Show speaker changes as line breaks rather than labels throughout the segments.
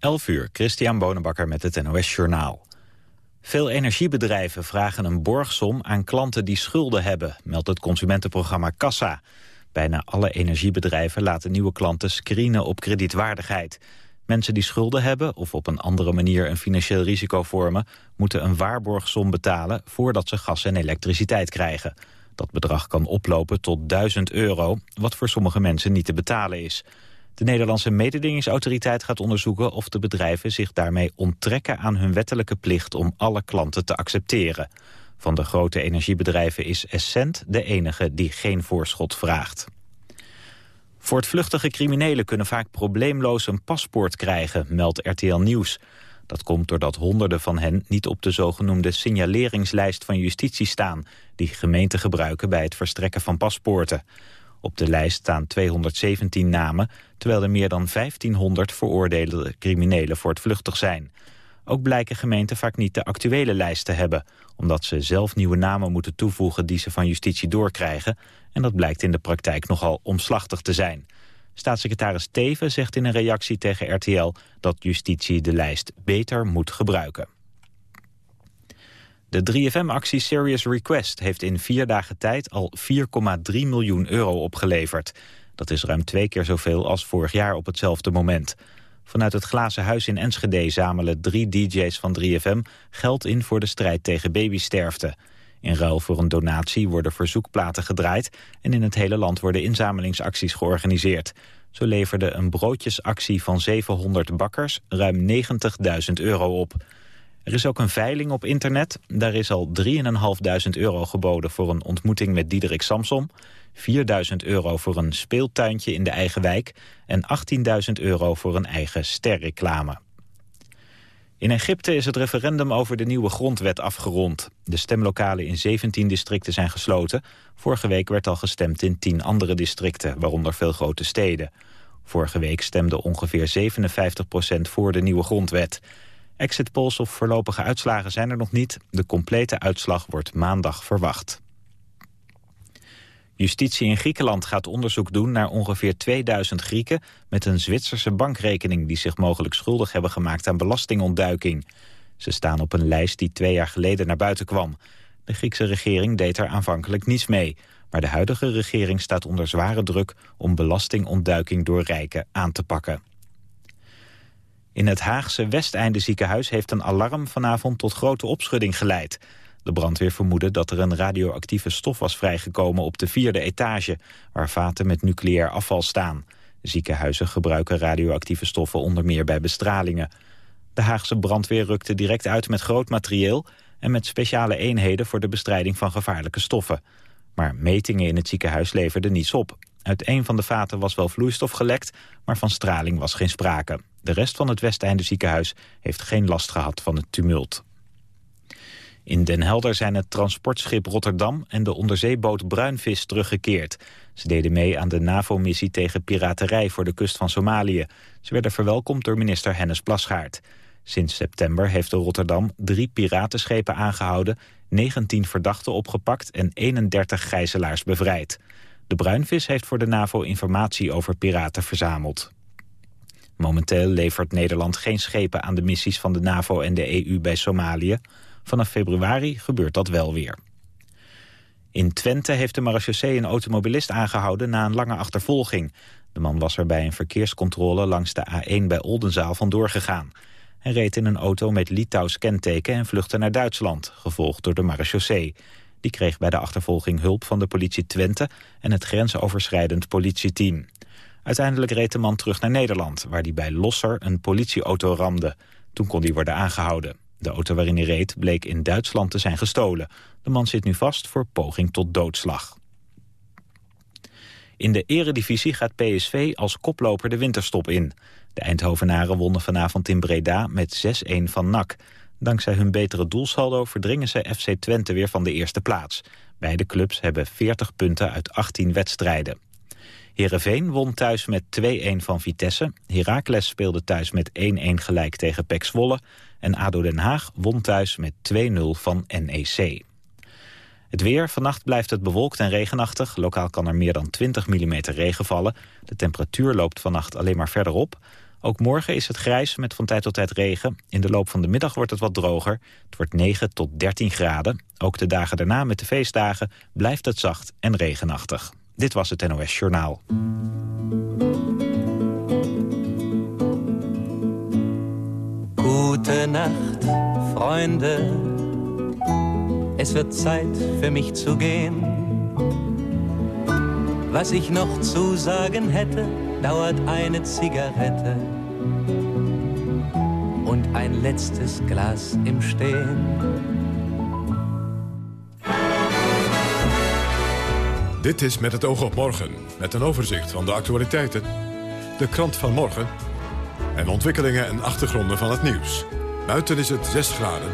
11 uur, Christian Bonenbakker met het NOS Journaal. Veel energiebedrijven vragen een borgsom aan klanten die schulden hebben, meldt het consumentenprogramma Kassa. Bijna alle energiebedrijven laten nieuwe klanten screenen op kredietwaardigheid. Mensen die schulden hebben of op een andere manier een financieel risico vormen... moeten een waarborgsom betalen voordat ze gas en elektriciteit krijgen. Dat bedrag kan oplopen tot 1000 euro, wat voor sommige mensen niet te betalen is. De Nederlandse mededingingsautoriteit gaat onderzoeken of de bedrijven zich daarmee onttrekken aan hun wettelijke plicht om alle klanten te accepteren. Van de grote energiebedrijven is Essent de enige die geen voorschot vraagt. Voortvluchtige criminelen kunnen vaak probleemloos een paspoort krijgen, meldt RTL Nieuws. Dat komt doordat honderden van hen niet op de zogenoemde signaleringslijst van justitie staan, die gemeenten gebruiken bij het verstrekken van paspoorten. Op de lijst staan 217 namen, terwijl er meer dan 1500 veroordeelde criminelen voortvluchtig zijn. Ook blijken gemeenten vaak niet de actuele lijst te hebben... omdat ze zelf nieuwe namen moeten toevoegen die ze van justitie doorkrijgen... en dat blijkt in de praktijk nogal omslachtig te zijn. Staatssecretaris Teven zegt in een reactie tegen RTL... dat justitie de lijst beter moet gebruiken. De 3FM-actie Serious Request heeft in vier dagen tijd al 4,3 miljoen euro opgeleverd. Dat is ruim twee keer zoveel als vorig jaar op hetzelfde moment. Vanuit het Glazen Huis in Enschede zamelen drie dj's van 3FM geld in voor de strijd tegen babysterfte. In ruil voor een donatie worden verzoekplaten gedraaid en in het hele land worden inzamelingsacties georganiseerd. Zo leverde een broodjesactie van 700 bakkers ruim 90.000 euro op. Er is ook een veiling op internet. Daar is al 3.500 euro geboden voor een ontmoeting met Diederik Samsom. 4.000 euro voor een speeltuintje in de eigen wijk. En 18.000 euro voor een eigen sterreclame. In Egypte is het referendum over de nieuwe grondwet afgerond. De stemlokalen in 17 districten zijn gesloten. Vorige week werd al gestemd in 10 andere districten, waaronder veel grote steden. Vorige week stemde ongeveer 57% voor de nieuwe grondwet. Exit polls of voorlopige uitslagen zijn er nog niet. De complete uitslag wordt maandag verwacht. Justitie in Griekenland gaat onderzoek doen naar ongeveer 2000 Grieken... met een Zwitserse bankrekening die zich mogelijk schuldig hebben gemaakt aan belastingontduiking. Ze staan op een lijst die twee jaar geleden naar buiten kwam. De Griekse regering deed er aanvankelijk niets mee. Maar de huidige regering staat onder zware druk om belastingontduiking door rijken aan te pakken. In het Haagse Westeinde ziekenhuis heeft een alarm vanavond tot grote opschudding geleid. De brandweer vermoedde dat er een radioactieve stof was vrijgekomen op de vierde etage, waar vaten met nucleair afval staan. Ziekenhuizen gebruiken radioactieve stoffen onder meer bij bestralingen. De Haagse brandweer rukte direct uit met groot materieel en met speciale eenheden voor de bestrijding van gevaarlijke stoffen. Maar metingen in het ziekenhuis leverden niets op. Uit een van de vaten was wel vloeistof gelekt, maar van straling was geen sprake. De rest van het Westeinde ziekenhuis heeft geen last gehad van het tumult. In Den Helder zijn het transportschip Rotterdam en de onderzeeboot Bruinvis teruggekeerd. Ze deden mee aan de NAVO-missie tegen piraterij voor de kust van Somalië. Ze werden verwelkomd door minister Hennis Plasgaard. Sinds september heeft de Rotterdam drie piratenschepen aangehouden... 19 verdachten opgepakt en 31 gijzelaars bevrijd. De Bruinvis heeft voor de NAVO informatie over piraten verzameld. Momenteel levert Nederland geen schepen aan de missies van de NAVO en de EU bij Somalië. Vanaf februari gebeurt dat wel weer. In Twente heeft de marechaussee een automobilist aangehouden na een lange achtervolging. De man was er bij een verkeerscontrole langs de A1 bij Oldenzaal vandoor gegaan. Hij reed in een auto met Litouws kenteken en vluchtte naar Duitsland, gevolgd door de marechaussee. Die kreeg bij de achtervolging hulp van de politie Twente en het grensoverschrijdend politieteam. Uiteindelijk reed de man terug naar Nederland, waar hij bij Losser een politieauto ramde. Toen kon hij worden aangehouden. De auto waarin hij reed bleek in Duitsland te zijn gestolen. De man zit nu vast voor poging tot doodslag. In de eredivisie gaat PSV als koploper de winterstop in. De Eindhovenaren wonnen vanavond in Breda met 6-1 van NAC. Dankzij hun betere doelsaldo verdringen ze FC Twente weer van de eerste plaats. Beide clubs hebben 40 punten uit 18 wedstrijden. Heerenveen won thuis met 2-1 van Vitesse. Heracles speelde thuis met 1-1 gelijk tegen PEC Zwolle. En ADO Den Haag won thuis met 2-0 van NEC. Het weer, vannacht blijft het bewolkt en regenachtig. Lokaal kan er meer dan 20 mm regen vallen. De temperatuur loopt vannacht alleen maar verder op. Ook morgen is het grijs met van tijd tot tijd regen. In de loop van de middag wordt het wat droger. Het wordt 9 tot 13 graden. Ook de dagen daarna met de feestdagen blijft het zacht en regenachtig. Dit was het NOS Journaal.
Gute Nacht, Freunde. Es wird Zeit für mich zu gehen. Was ich noch zu sagen hätte, dauert eine Zigarette und ein letztes Glas im Stehen.
Dit is Met het oog op morgen, met een overzicht van de actualiteiten, de krant van morgen en ontwikkelingen en achtergronden van het nieuws. Buiten is het 6 graden,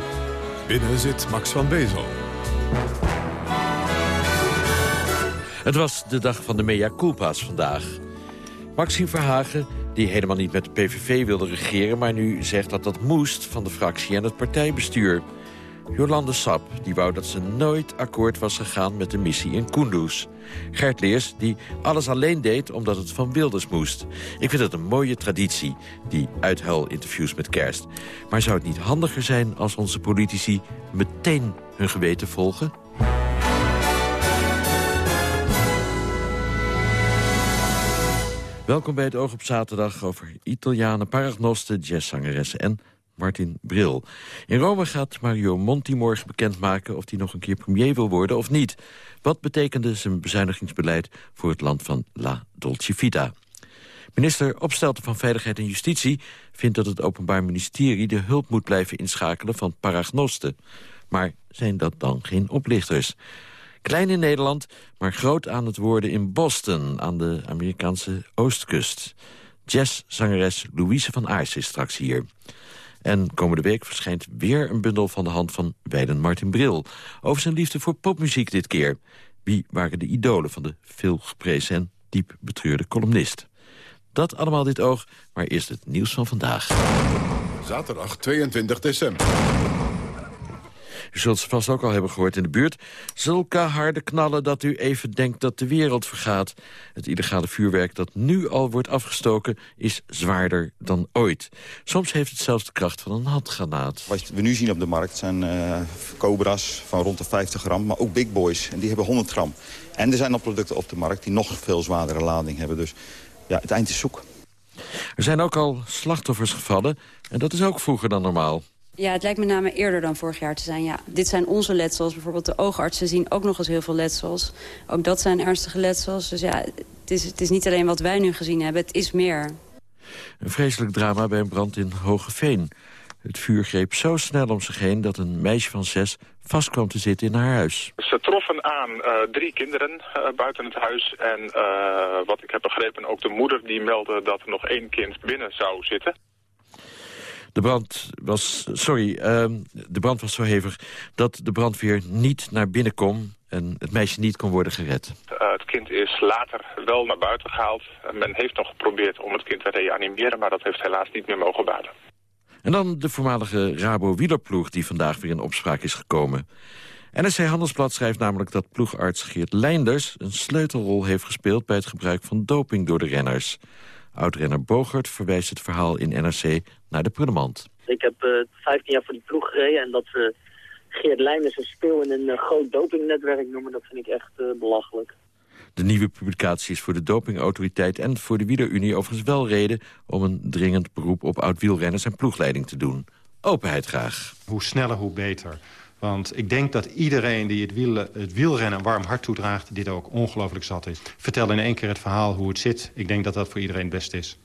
binnen zit Max van Bezel.
Het was de dag van de mea culpa's vandaag. Maxime Verhagen, die helemaal niet met de PVV wilde regeren... maar nu zegt dat dat moest van de fractie en het partijbestuur. Jolande Sap, die wou dat ze nooit akkoord was gegaan met de missie in Kunduz. Gert Leers, die alles alleen deed omdat het van Wilders moest. Ik vind het een mooie traditie, die uithuil-interviews met kerst. Maar zou het niet handiger zijn als onze politici meteen hun geweten volgen? Welkom bij het Oog op Zaterdag over Italianen, paragnosten, jazzzangeressen en Martin Bril. In Rome gaat Mario Monti morgen bekendmaken of hij nog een keer premier wil worden of niet. Wat betekende zijn bezuinigingsbeleid voor het land van La Dolce Vita? Minister Opstelten van Veiligheid en Justitie vindt dat het Openbaar Ministerie de hulp moet blijven inschakelen van paragnosten. Maar zijn dat dan geen oplichters? Klein in Nederland, maar groot aan het worden in Boston... aan de Amerikaanse oostkust. Jazzzangeres Louise van Aars is straks hier. En komende week verschijnt weer een bundel van de hand van Weiden Martin Bril... over zijn liefde voor popmuziek dit keer. Wie waren de idolen van de veel geprezen en diep betreurde columnist? Dat allemaal dit oog, maar eerst het nieuws van vandaag.
Zaterdag 22 december.
U zult ze vast ook al hebben gehoord in de buurt. Zulke harde knallen dat u even denkt dat de wereld vergaat. Het illegale vuurwerk dat nu al wordt afgestoken is zwaarder dan ooit. Soms heeft het zelfs de kracht van een handgranaat.
Wat we nu zien op de markt zijn uh, cobra's van rond de 50 gram, maar ook big boys. En die hebben 100 gram. En er zijn al producten op de markt die nog veel zwaardere lading hebben. Dus ja, het eind is zoek.
Er zijn ook al slachtoffers gevallen en dat is ook vroeger dan normaal.
Ja, het lijkt met name eerder dan vorig jaar te zijn. Ja. Dit zijn onze letsels. Bijvoorbeeld de oogartsen zien ook nog eens heel veel letsels. Ook dat zijn ernstige letsels. Dus ja, het is, het is niet alleen wat wij nu gezien hebben. Het is meer.
Een vreselijk drama bij een brand in Hogeveen. Het vuur greep zo snel om zich heen dat een meisje van zes vast kwam te zitten in haar huis.
Ze troffen aan uh, drie kinderen uh, buiten het huis. En uh, wat ik heb begrepen, ook de moeder die meldde dat er nog één kind binnen zou zitten.
De brand was, sorry, uh, de brand was zo hevig dat de brandweer niet naar binnen kon en het meisje niet kon worden gered.
Uh, het kind is later wel naar buiten gehaald. men heeft nog geprobeerd om het kind te reanimeren, maar dat heeft helaas niet meer mogen baden.
En dan de voormalige Rabo-wielerploeg die vandaag weer in opspraak is gekomen. NRC Handelsblad schrijft namelijk dat ploegarts Geert Leinders... een sleutelrol heeft gespeeld bij het gebruik van doping door de renners. Oudrenner Bogert verwijst het verhaal in NRC naar de prullenmand.
Ik heb uh, 15 jaar voor die ploeg gereden en dat ze Geert Leinders een speel in een uh, groot dopingnetwerk noemen, dat vind ik echt uh, belachelijk.
De nieuwe publicatie is voor de dopingautoriteit en voor de Wielerunie overigens wel reden om een dringend beroep op oud-wielrenners en ploegleiding te doen. Openheid graag.
Hoe sneller, hoe beter. Want ik denk dat iedereen die het, wiel, het wielrennen een warm hart toedraagt... dit ook ongelooflijk zat is. Vertel in één keer het verhaal hoe het zit. Ik denk dat dat voor iedereen het beste is.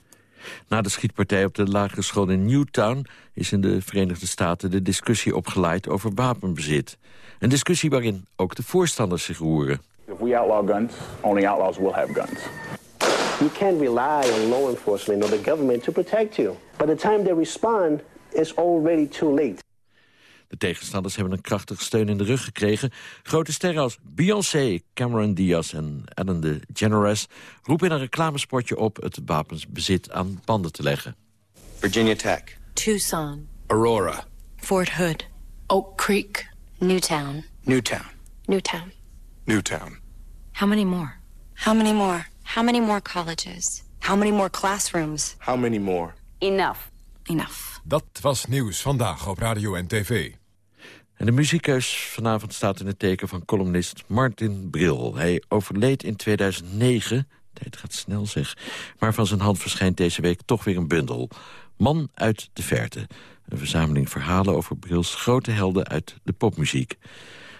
Na de schietpartij op de lagere school in Newtown... is in de Verenigde Staten de discussie opgeleid over wapenbezit. Een discussie waarin ook de voorstanders zich roeren.
If we outlaw guns, only outlaws will have guns.
You can't rely on law enforcement or the government to protect you. By the time they respond, it's already too late.
De tegenstanders hebben een krachtige steun in de rug gekregen. Grote sterren als Beyoncé, Cameron Diaz en Ellen DeGeneres... roepen in een reclamespotje op het wapensbezit aan banden te leggen.
Virginia Tech.
Tucson.
Aurora.
Fort Hood. Oak Creek.
Newtown.
Newtown.
Newtown.
Newtown.
How many more?
How many more? How many more colleges? How many more classrooms?
How many more?
Enough.
Enough.
Dat was Nieuws Vandaag op Radio en TV.
En de muziekkeus vanavond staat in het teken van columnist Martin Bril. Hij overleed in 2009, tijd gaat snel zeg... maar van zijn hand verschijnt deze week toch weer een bundel. Man uit de Verte. Een verzameling verhalen over Brils grote helden uit de popmuziek.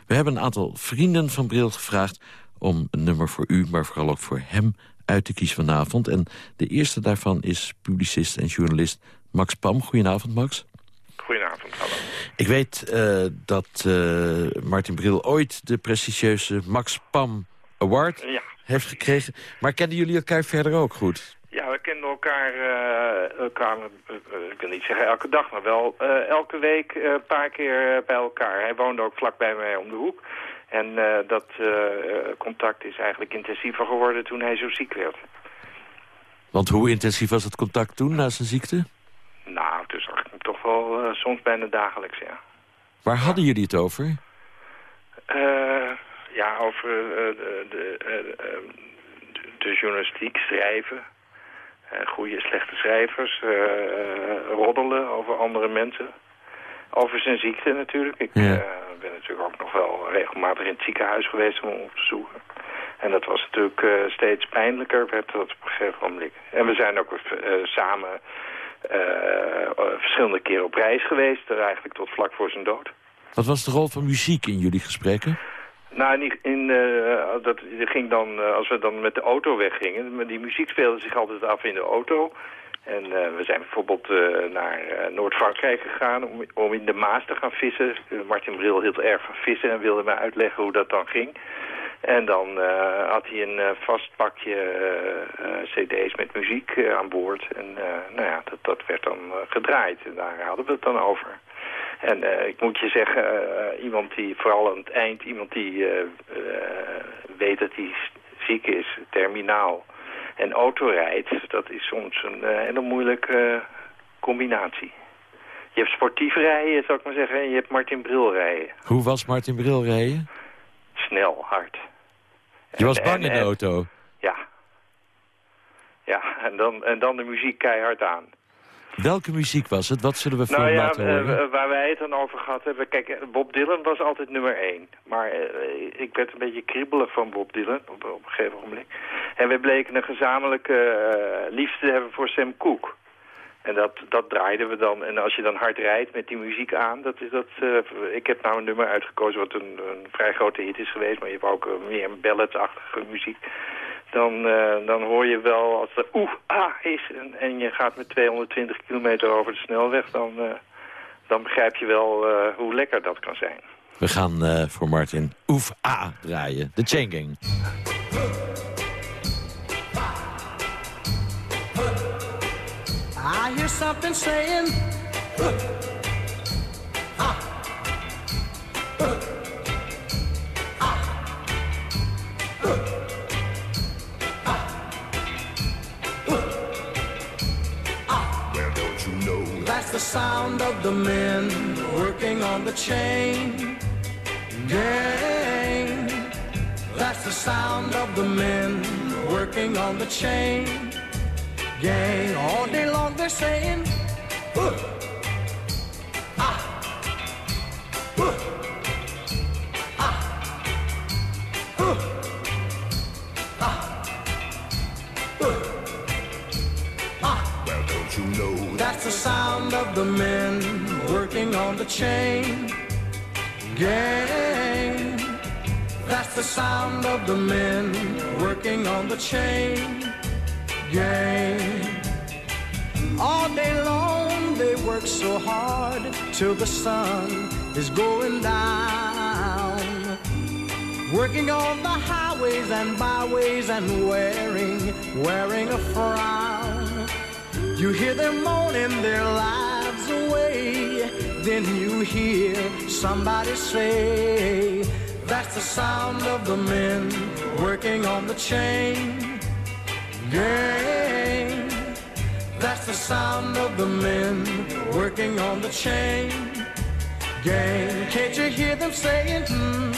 We hebben een aantal vrienden van Bril gevraagd... om een nummer voor u, maar vooral ook voor hem uit te kiezen vanavond. En de eerste daarvan is publicist en journalist Max Pam. Goedenavond, Max.
Goedenavond, hallo.
Ik weet uh, dat uh, Martin Bril ooit de prestigieuze Max Pam Award
ja.
heeft gekregen. Maar kenden jullie elkaar verder ook goed?
Ja, we kenden elkaar, uh, elkaar ik wil niet zeggen elke dag, maar wel elke week een paar keer bij elkaar. Hij woonde ook vlak bij mij om de hoek. En dat contact is eigenlijk intensiever geworden toen hij zo ziek werd.
Want hoe intensief was het contact toen, na zijn ziekte?
Nou, dus toch wel uh, soms bijna dagelijks, ja.
Waar hadden jullie het over?
Uh, ja, over uh, de, de, de, journalistiek, schrijven. goede, slechte schrijvers. roddelen over andere mensen. Over zijn ziekte natuurlijk. Ik
ja.
ben natuurlijk ook nog wel regelmatig in het ziekenhuis geweest om hem op te zoeken. En dat was natuurlijk steeds pijnlijker, werd dat op een gegeven moment. En we zijn ook samen uh, verschillende keren op reis geweest, eigenlijk tot vlak voor zijn dood.
Wat was de rol van muziek in jullie gesprekken?
Nou, in, in uh, dat ging dan, uh, als we dan met de auto weggingen, die muziek speelde zich altijd af in de auto. En we zijn bijvoorbeeld naar Noord-Frankrijk gegaan om, om in de Maas te gaan vissen. Martin Bril hield erg van vissen en wilde mij uitleggen hoe dat dan ging. En dan uh, had hij een uh, vast pakje uh, cd's met muziek aan boord. En nou ja, dat, dat werd dan gedraaid. En daar hadden we het dan over. En ik moet je zeggen, iemand die vooral aan het eind, iemand die weet dat hij ziek is, terminaal, en auto rijdt, dat is soms een hele moeilijke combinatie. Je hebt sportief rijden, zou ik maar zeggen, en je hebt Martin Bril rijden.
Hoe was Martin Bril rijden?
Snel, hard.
Je was bang in de auto?
Ja. Ja, en dan, en dan de muziek keihard aan.
Welke muziek was het? Wat zullen we voor
nou ja,
laten horen?
waar wij het dan over gehad hebben... Kijk, Bob Dylan was altijd nummer één. Maar uh, ik werd een beetje kriebelig van Bob Dylan op, op een gegeven moment. En we bleken een gezamenlijke uh, liefde te hebben voor Sam Cooke. En dat, dat draaiden we dan. En als je dan hard rijdt met die muziek aan... Dat is dat, uh, ik heb nou een nummer uitgekozen wat een, een vrij grote hit is geweest... maar je hebt ook uh, meer een balladachtige muziek. Dan, uh, dan hoor je wel als er oeh, ah is... En, en je gaat met 220 kilometer over de snelweg... dan, dan begrijp je wel hoe lekker dat kan zijn.
We gaan voor Martin oef, ah draaien. De Chain Gang.
Something saying, ah, ah, ah, Well, don't you know that's the sound of the men working on the chain gang. That's the sound of the men working on the chain gang. All day long they're saying, huh, ah, ah, ah, ah. Well, don't you know that's the sound of the men working on the chain? Gang. That's the sound of the men working on the chain gang. All day long they work so hard till the sun is going down. Working on the highways and byways and wearing, wearing a frown. You hear them moaning their lives away. Then you hear somebody say, That's the sound of the men working on the chain gang. That's the sound of the men working on the chain gang. Can't you hear them saying, hmm,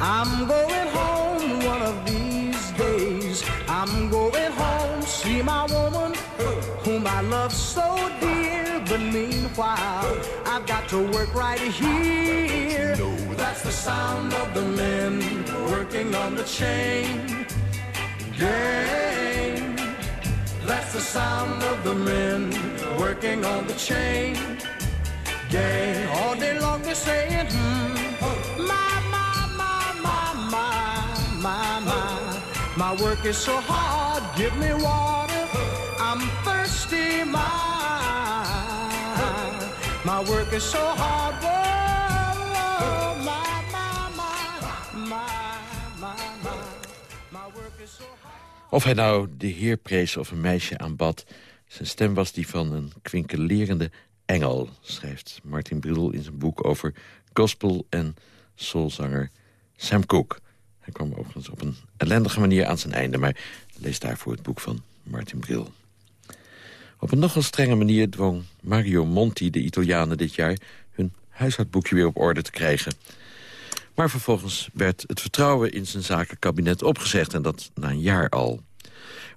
I'm going home one of these days. I'm going home, see see my woman, whom I love so dear. But meanwhile, I've got to work right here. That's the sound of the men working on the chain gang. That's the sound of the men working on the chain gang. All day long they're saying, hmm, my, my, my, my, my, my, my. My work is so hard, give me water. I'm thirsty, my. My work is so hard, whoa, whoa,
Of hij nou de heer prees of een meisje aanbad... zijn stem was die van een kwinkelerende engel... schrijft Martin Bril in zijn boek over gospel- en soulzanger Sam Cooke. Hij kwam overigens op een ellendige manier aan zijn einde... maar lees daarvoor het boek van Martin Bril. Op een nogal strenge manier dwong Mario Monti de Italianen dit jaar... hun huishoudboekje weer op orde te krijgen... Maar vervolgens werd het vertrouwen in zijn zakenkabinet opgezegd... en dat na een jaar al.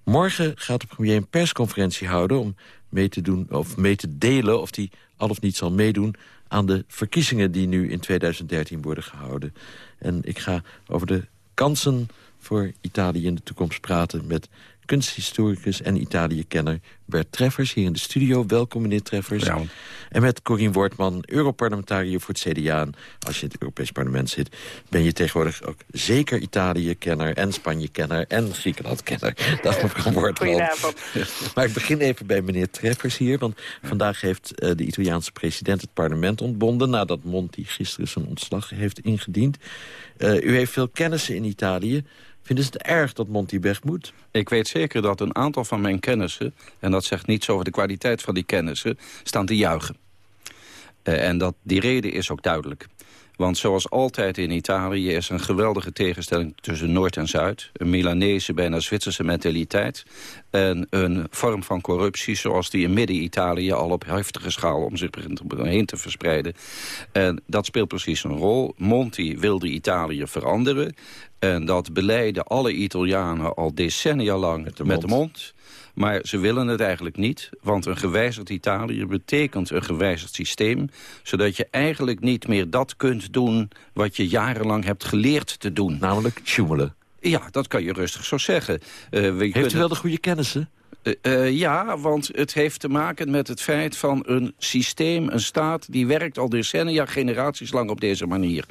Morgen gaat de premier een persconferentie houden... om mee te, doen, of mee te delen of hij al of niet zal meedoen... aan de verkiezingen die nu in 2013 worden gehouden. En ik ga over de kansen voor Italië in de toekomst praten... met kunsthistoricus en Italië-kenner Bert Treffers... hier in de studio. Welkom, meneer Treffers. En met Corien Wortman, Europarlementariër voor het CDA. En als je in het Europees Parlement zit... ben je tegenwoordig ook zeker Italië-kenner... en Spanje-kenner en Griekenland-kenner. Dag mevrouw Wortman.
Goedenavond.
Maar ik begin even bij meneer Treffers hier. Want vandaag heeft eh, de Italiaanse president het parlement ontbonden... nadat Monti gisteren zijn ontslag heeft ingediend. Eh, u heeft veel kennissen in Italië... Vinden ze het erg dat Monti weg moet?
Ik weet zeker dat een aantal van mijn kennissen... en dat zegt niets over de kwaliteit van die kennissen... staan te juichen. Uh, en dat, die reden is ook duidelijk. Want zoals altijd in Italië is een geweldige tegenstelling tussen Noord en Zuid. Een Milanese, bijna Zwitserse mentaliteit. En een vorm van corruptie zoals die in Midden-Italië al op heftige schaal om zich heen te verspreiden. En dat speelt precies een rol. Monti wilde Italië veranderen. En dat beleiden alle Italianen al decennia lang met de mond. Met de mond. Maar ze willen het eigenlijk niet, want een gewijzigd Italië betekent een gewijzigd systeem, zodat je eigenlijk niet meer dat kunt doen wat je jarenlang hebt geleerd te doen.
Namelijk tjoemelen.
Ja, dat kan je rustig zo zeggen.
Uh, Heeft kunnen... u wel de goede kennissen?
Uh, uh, ja, want het heeft te maken met het feit van een systeem, een staat... die werkt al decennia, generaties lang op deze manier.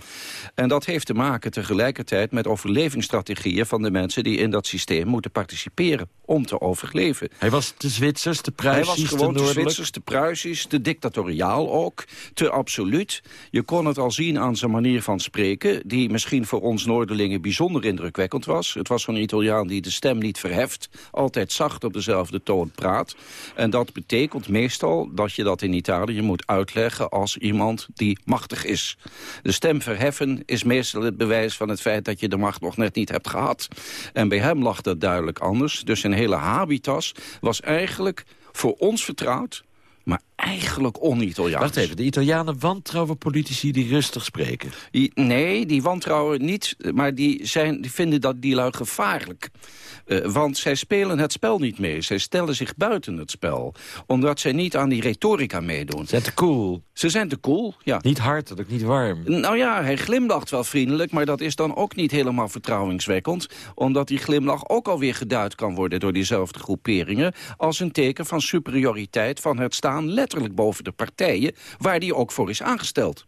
En dat heeft te maken tegelijkertijd met overlevingsstrategieën... van de mensen die in dat systeem moeten participeren om te overleven.
Hij was de Zwitsers, de Pruisisch,
Hij was gewoon de, de Zwitsers, de Pruisisch, te dictatoriaal ook, te absoluut. Je kon het al zien aan zijn manier van spreken... die misschien voor ons Noorderlingen bijzonder indrukwekkend was. Het was zo'n Italiaan die de stem niet verheft, altijd zacht op dezelfde toon praat. En dat betekent meestal dat je dat in Italië moet uitleggen... als iemand die machtig is. De stem verheffen is meestal het bewijs van het feit... dat je de macht nog net niet hebt gehad. En bij hem lag dat duidelijk anders. Dus zijn hele habitas was eigenlijk voor ons vertrouwd maar eigenlijk on-Italiaans.
Wacht even, de Italianen wantrouwen politici die rustig spreken?
Die, nee, die wantrouwen niet, maar die, zijn, die vinden dat die lui gevaarlijk. Uh, want zij spelen het spel niet mee. Zij stellen zich buiten het spel. Omdat zij niet aan die retorica meedoen. Ze
zijn te cool.
Ze zijn te cool, ja.
Niet hard, ook niet warm.
Nou ja, hij glimlacht wel vriendelijk... maar dat is dan ook niet helemaal vertrouwingswekkend. Omdat die glimlach ook alweer geduid kan worden... door diezelfde groeperingen... als een teken van superioriteit van het staan letterlijk boven de partijen... waar die ook voor is aangesteld.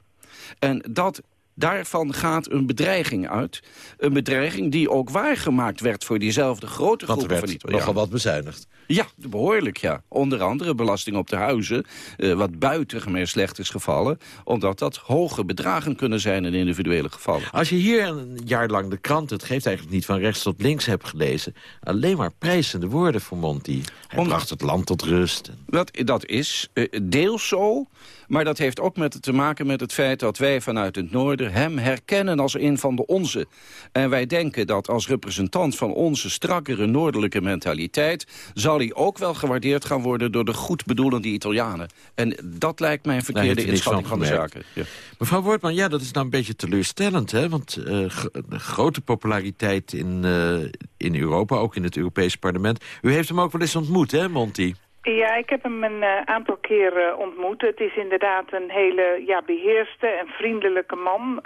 En dat Daarvan gaat een bedreiging uit. Een bedreiging die ook waargemaakt werd voor diezelfde grote groep van Italianen.
nogal wat bezuinigd.
Ja, behoorlijk, ja. Onder andere belasting op de huizen, eh, wat buitengewoon slecht is gevallen... omdat dat hoge bedragen kunnen zijn in individuele gevallen.
Als je hier een jaar lang de krant, het geeft eigenlijk niet van rechts tot links, hebt gelezen... alleen maar prijzende woorden voor Monti. Hij Om... bracht het land tot rust.
Dat, dat is uh, deels zo, Maar dat heeft ook met, te maken met het feit dat wij vanuit het noorden hem herkennen als een van de onze. En wij denken dat als representant van onze strakkere noordelijke mentaliteit... zal hij ook wel gewaardeerd gaan worden door de goed bedoelende Italianen. En dat lijkt mij een verkeerde inschatting van, de zaken. Ja.
Mevrouw Wortman, ja, dat is nou een beetje teleurstellend, hè? Want uh, grote populariteit in, uh, in Europa, ook in het Europees parlement. U heeft hem ook wel eens ontmoet, hè, Monti?
Ja, ik heb hem een uh, aantal keer ontmoet. Het is inderdaad een hele ja, beheerste en vriendelijke man.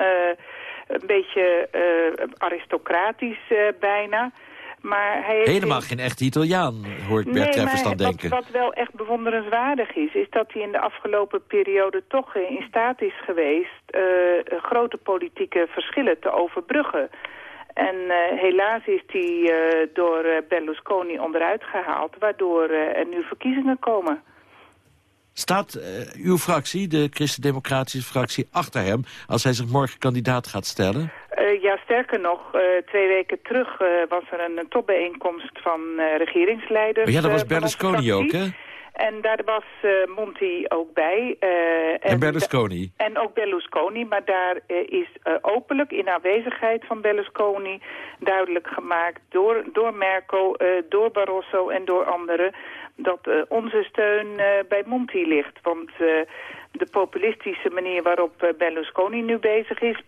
een beetje aristocratisch bijna. Maar hij
Helemaal geen echt Italiaan, hoort Bert nee, Treffers dan denken.
Wat, wat wel echt bewonderenswaardig is, is dat hij in de afgelopen periode toch in staat is geweest grote politieke verschillen te overbruggen. En uh, helaas is hij uh, door Berlusconi onderuit gehaald, waardoor er nu verkiezingen komen.
Staat uw fractie, de Christen-Democratische fractie, achter hem... als hij zich morgen kandidaat gaat stellen?
Ja, sterker nog, twee weken terug was er een, een topbijeenkomst van regeringsleiders.
Maar ja, dat was Berlusconi ook, hè?
En daar was Monti ook bij.
en, en, Berlusconi?
En ook Berlusconi, maar daar is openlijk in aanwezigheid van Berlusconi... duidelijk gemaakt door, door Merkel, door Barroso en door anderen dat uh, onze steun uh, bij Monti ligt. Want uh, de populistische manier waarop Berlusconi nu bezig is...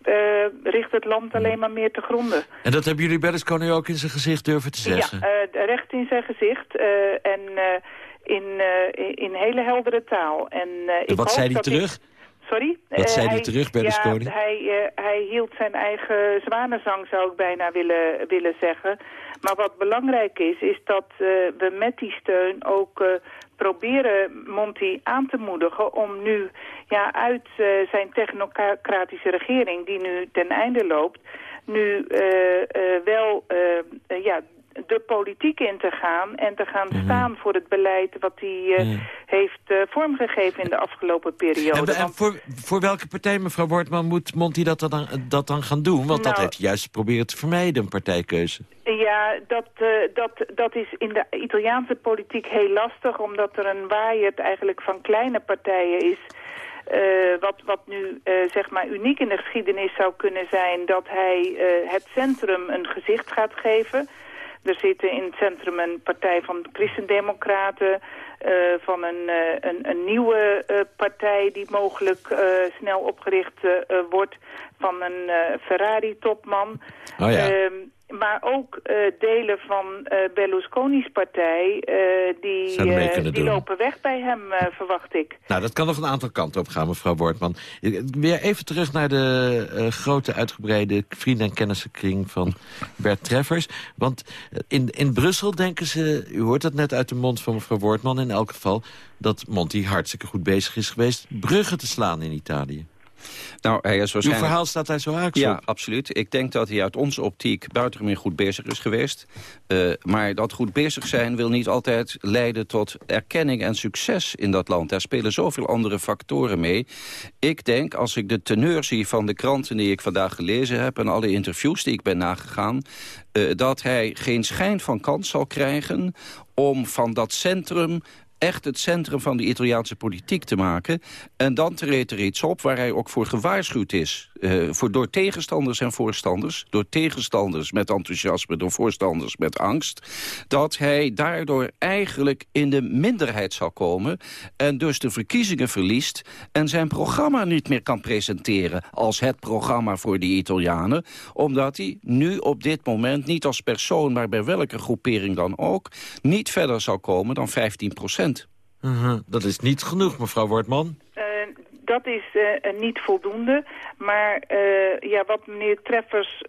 richt het land alleen maar meer te gronden.
En dat hebben jullie Berlusconi ook in zijn gezicht durven te zeggen?
Ja, recht in zijn gezicht. en in, in hele heldere taal. En,
ik wat zei hij terug?
Ik... Sorry?
Wat zei hij terug, Berlusconi?
Ja, hij, uh, hij hield zijn eigen zwanenzang, zou ik bijna willen, willen zeggen. Maar wat belangrijk is, is dat we met die steun ook proberen Monti aan te moedigen... om nu ja, uit zijn technocratische regering, die nu ten einde loopt... nu wel ja, de politiek in te gaan en te gaan
Mhm.
staan voor het beleid wat hij uh, heeft uh, vormgegeven in de afgelopen periode.
En, en voor, voor welke partij, mevrouw Wortman, moet Monti dat dan, dat dan gaan doen? Want nou, dat heeft hij juist proberen te vermijden, een partijkeuze.
Ja, dat, uh, dat, dat is in de Italiaanse politiek heel lastig, omdat er een waaierd eigenlijk van kleine partijen is... Uh, wat, wat nu uh, zeg maar uniek in de geschiedenis zou kunnen zijn... dat hij uh, het centrum een gezicht gaat geven... Er zitten in het centrum een partij van christendemocraten, uh, van een, uh, een, een, nieuwe uh, partij die mogelijk snel opgericht wordt, van een Ferrari-topman.
Oh ja.
Maar ook uh, delen van uh, Berlusconi's partij, uh, die, die lopen weg bij hem, verwacht ik.
Nou, dat kan nog een aantal kanten op gaan, mevrouw Wortman. Weer even terug naar de grote uitgebreide vrienden- en kennissenkring van Bert Treffers. Want in, in Brussel denken ze, u hoort dat net uit de mond van mevrouw Wortman in elk geval... dat Monti hartstikke goed bezig is geweest bruggen te slaan in Italië.
Nou, hij is waarschijnlijk...
Uw verhaal staat daar zo haaks
Ja,
op.
absoluut. Ik denk dat hij uit onze optiek buitengewoon goed bezig is geweest. Uh, maar dat goed bezig zijn wil niet altijd leiden tot erkenning en succes in dat land. Daar spelen zoveel andere factoren mee. Ik denk, als ik de teneur zie van de kranten die ik vandaag gelezen heb... en alle interviews die ik ben nagegaan... Uh, dat hij geen schijn van kans zal krijgen om van dat centrum echt het centrum van de Italiaanse politiek te maken. En dan treedt er iets op waar hij ook voor gewaarschuwd is. Uh, voor, door tegenstanders en voorstanders. Door tegenstanders met enthousiasme, door voorstanders met angst. Dat hij daardoor eigenlijk in de minderheid zal komen. En dus de verkiezingen verliest. En zijn programma niet meer kan presenteren als het programma voor die Italianen. Omdat hij nu op dit moment niet als persoon, maar bij welke groepering dan ook... niet verder zal komen dan 15 procent.
Uh. Dat is niet genoeg, mevrouw Wortman.
Uh, dat is uh, niet voldoende. Maar ja, wat meneer Treffers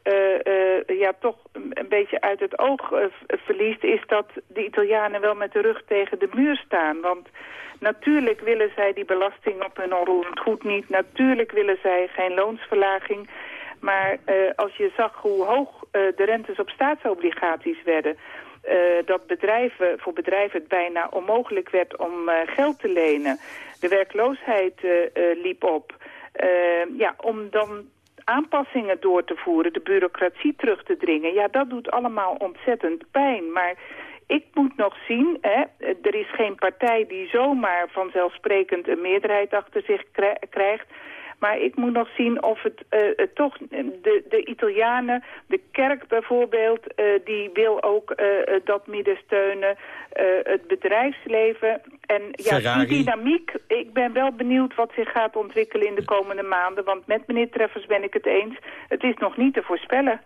ja, toch een beetje uit het oog verliest... is dat de Italianen wel met de rug tegen de muur staan. Want natuurlijk willen zij die belasting op hun onroerend goed niet. Natuurlijk willen zij geen loonsverlaging. Maar als je zag hoe hoog de rentes op staatsobligaties werden... Uh, dat bedrijven, voor bedrijven het bijna onmogelijk werd om uh, geld te lenen. De werkloosheid uh, liep op. ja, om dan aanpassingen door te voeren, de bureaucratie terug te dringen. Ja, dat doet allemaal ontzettend pijn. Maar ik moet nog zien, hè, er is geen partij die zomaar vanzelfsprekend een meerderheid achter zich krij- krijgt. Maar ik moet nog zien of het eh, eh, toch de, de Italianen, de kerk bijvoorbeeld, eh, die wil ook dat midden steunen. het bedrijfsleven. En ja,
Ferrari.
die dynamiek, ik ben wel benieuwd wat zich gaat ontwikkelen in de komende maanden. Want met meneer Treffers ben ik het eens. Het is nog niet te voorspellen.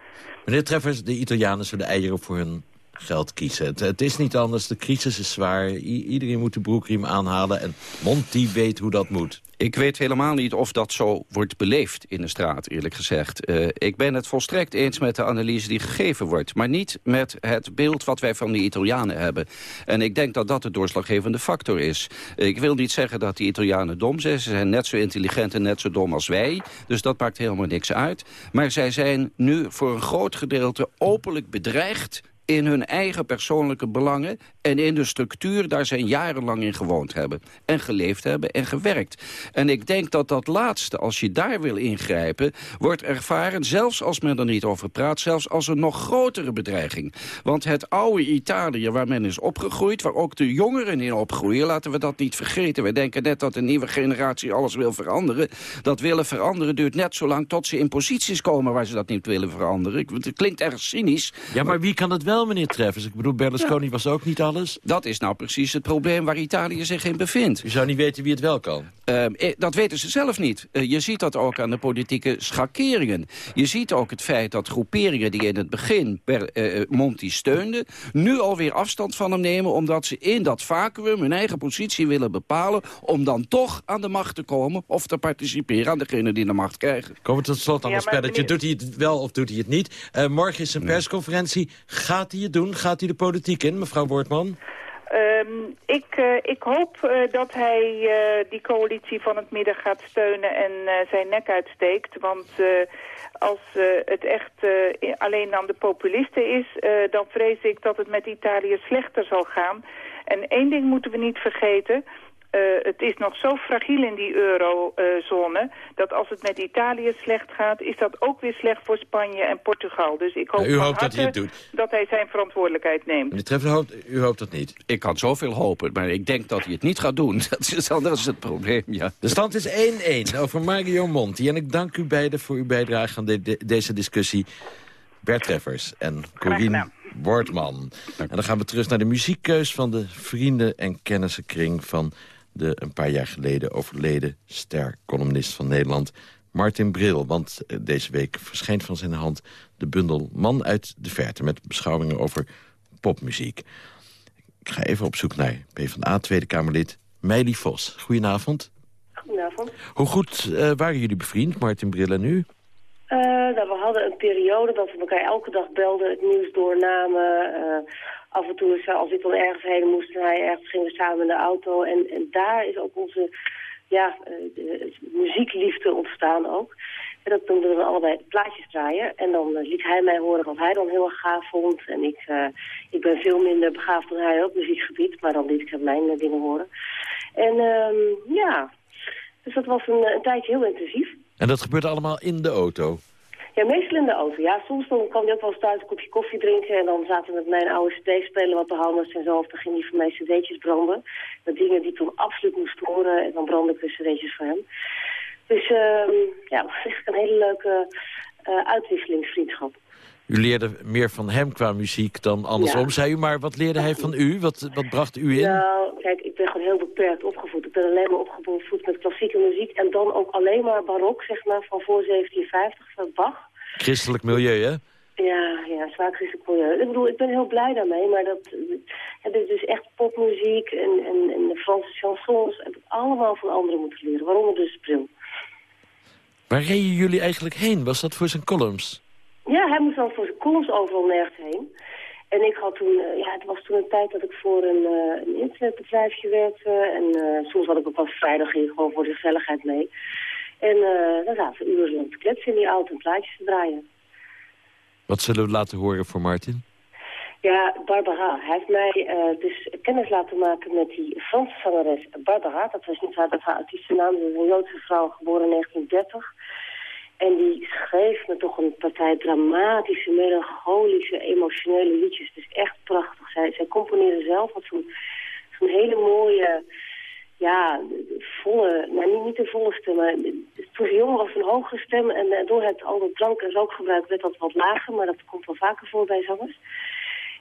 Meneer Treffers, de Italianen zullen eieren voor hun geld kiezen. Het, is niet anders, de crisis is zwaar. Iedereen moet de broekriem aanhalen en Monti weet hoe dat moet.
Ik weet helemaal niet of dat zo wordt beleefd in de straat, eerlijk gezegd. Eh, ik ben het volstrekt eens met de analyse die gegeven wordt... maar niet met het beeld wat wij van de Italianen hebben. En ik denk dat dat de doorslaggevende factor is. ik wil niet zeggen dat die Italianen dom zijn. Ze zijn net zo intelligent en net zo dom als wij. Dus dat maakt helemaal niks uit. Maar zij zijn nu voor een groot gedeelte openlijk bedreigd in hun eigen persoonlijke belangen... en in de structuur daar zij jarenlang in gewoond hebben. En geleefd hebben en gewerkt. En ik denk dat dat laatste, als je daar wil ingrijpen... wordt ervaren, zelfs als men er niet over praat... zelfs als een nog grotere bedreiging. Want het oude Italië waar men is opgegroeid... waar ook de jongeren in opgroeien, laten we dat niet vergeten. We denken net dat de nieuwe generatie alles wil veranderen. Dat willen veranderen duurt net zo lang tot ze in posities komen... waar ze dat niet willen veranderen. Het klinkt erg cynisch.
Ja, maar wie kan het wel, meneer Treffers? Ik bedoel, Berlusconi was ook niet alles.
Dat is nou precies het probleem waar Italië zich in bevindt.
U zou niet weten wie het wel kan.
Ehm, eh, dat weten ze zelf niet. Eh, je ziet dat ook aan de politieke schakeringen. Je ziet ook het feit dat groeperingen die in het begin per, eh, Monti steunden... nu alweer afstand van hem nemen... omdat ze in dat vacuüm hun eigen positie willen bepalen... om dan toch aan de macht te komen of te participeren aan degene die de macht krijgen.
Komen we tot slot aan
Ja,
het
maar
spelletje.
meneer-
Doet hij het wel of doet hij het niet? Eh, morgen is een persconferentie. Gaat hij het doen? Gaat hij de politiek in, mevrouw Wortman?
Ehm, ik, eh, ik hoop eh, dat hij eh, die coalitie van het midden gaat steunen en zijn nek uitsteekt. Want als het echt alleen aan de populisten is, dan vrees ik dat het met Italië slechter zal gaan. En één ding moeten we niet vergeten. Eh, het is nog zo fragiel in die eurozone... dat als het met Italië slecht gaat... is dat ook weer slecht voor Spanje en Portugal. Dus ik hoop
Nou, u hoopt dat hij het doet.
dat hij zijn verantwoordelijkheid neemt.
Meneer hoopt, u hoopt dat niet.
Ik kan zoveel hopen, maar ik denk dat hij het niet gaat doen. Dat is, dat is het probleem, ja.
De stand is 1-1 over Mario Monti. En ik dank u beiden voor uw bijdrage aan de- de- deze discussie. Bert Treffers en Corine Wortman. En dan gaan we terug naar de muziekkeus van de vrienden- en kennissenkring... van de een paar jaar geleden overleden ster-columnist van Nederland... Martin Bril, want eh, deze week verschijnt van zijn hand de bundel Man uit de Verte... met beschouwingen over popmuziek. Ik ga even op zoek naar PvdA Tweede Kamerlid Meili Vos. Goedenavond.
Goedenavond.
Hoe goed eh, waren jullie bevriend, Martin Bril en u?
Eh, nou, we hadden een periode dat we elkaar elke dag belden, het nieuws doornamen. Af en toe, als ik dan ergens heen moest hij ergens gingen we samen in de auto. En, en daar is ook onze ja, eh, de- muziekliefde ontstaan ook. En dat noemden we allebei plaatjes draaien. En dan eh, liet hij mij horen wat hij dan heel erg gaaf vond. En ik, eh, ik ben veel minder begaafd dan hij op muziekgebied. Maar dan liet ik hem mijn dingen horen. En ehm, ja, dus dat was een, een tijdje heel intensief.
En dat gebeurde allemaal in de auto.
Ja, meestal in de auto. Ja, soms dan kwam hij ook wel eens thuis een kopje koffie drinken... en dan zaten we met mijn oude cd-speler wat behandeld en zo... of dan ging hij van mijn cd'tjes branden. De dingen die toen absoluut moesten horen... en dan brandde ik de cd'tjes voor hem. Dus ehm ja, het was echt een hele leuke eh, uitwisselingsvriendschap.
U leerde meer van hem qua muziek dan andersom,
Ja.
zei u. Maar wat leerde hij van u? Wat, wat bracht u in?
Nou, kijk, ik ben gewoon heel beperkt opgevoed. Ik ben alleen maar opgevoed met klassieke muziek... en dan ook alleen maar barok, zeg maar, van voor 1750, van Bach.
Christelijk milieu, hè?
Ja, ja, zwaar christelijk milieu. Ik bedoel, ik ben heel blij daarmee, maar dat, dit is dus echt popmuziek en, en, en de Franse chansons heb ik allemaal van anderen moeten leren, waaronder dus Bril.
Waar reden jullie eigenlijk heen? Was dat voor zijn columns?
Ja, hij moest dan voor zijn columns overal nergens heen. En ik had toen, eh, ja, het was toen een tijd dat ik voor een, eh, een internetbedrijfje werkte. En eh, soms had ik ook wel vrijdag ging gewoon voor de gezelligheid mee. En eh dan zaten we urenlang te kletsen in die auto en plaatjes te draaien.
Wat zullen we laten horen voor Martin?
Ja, Barbara. Hij heeft mij dus kennis laten maken met die Franse zangeres Barbara. Dat was niet haar, dat haar artiestennaam. Dat is een Joodse vrouw, geboren in 1930. En die schreef me toch een partij dramatische, melancholische, emotionele liedjes. Is echt prachtig. Zij, zij componeerde zelf wat zo'n zo'n hele mooie, ja, volle, nou niet, de volle stem, maar toen ze was een hogere stem. En eh, door het al dat drank- en rookgebruik werd dat wat lager, maar dat komt wel vaker voor bij zangers.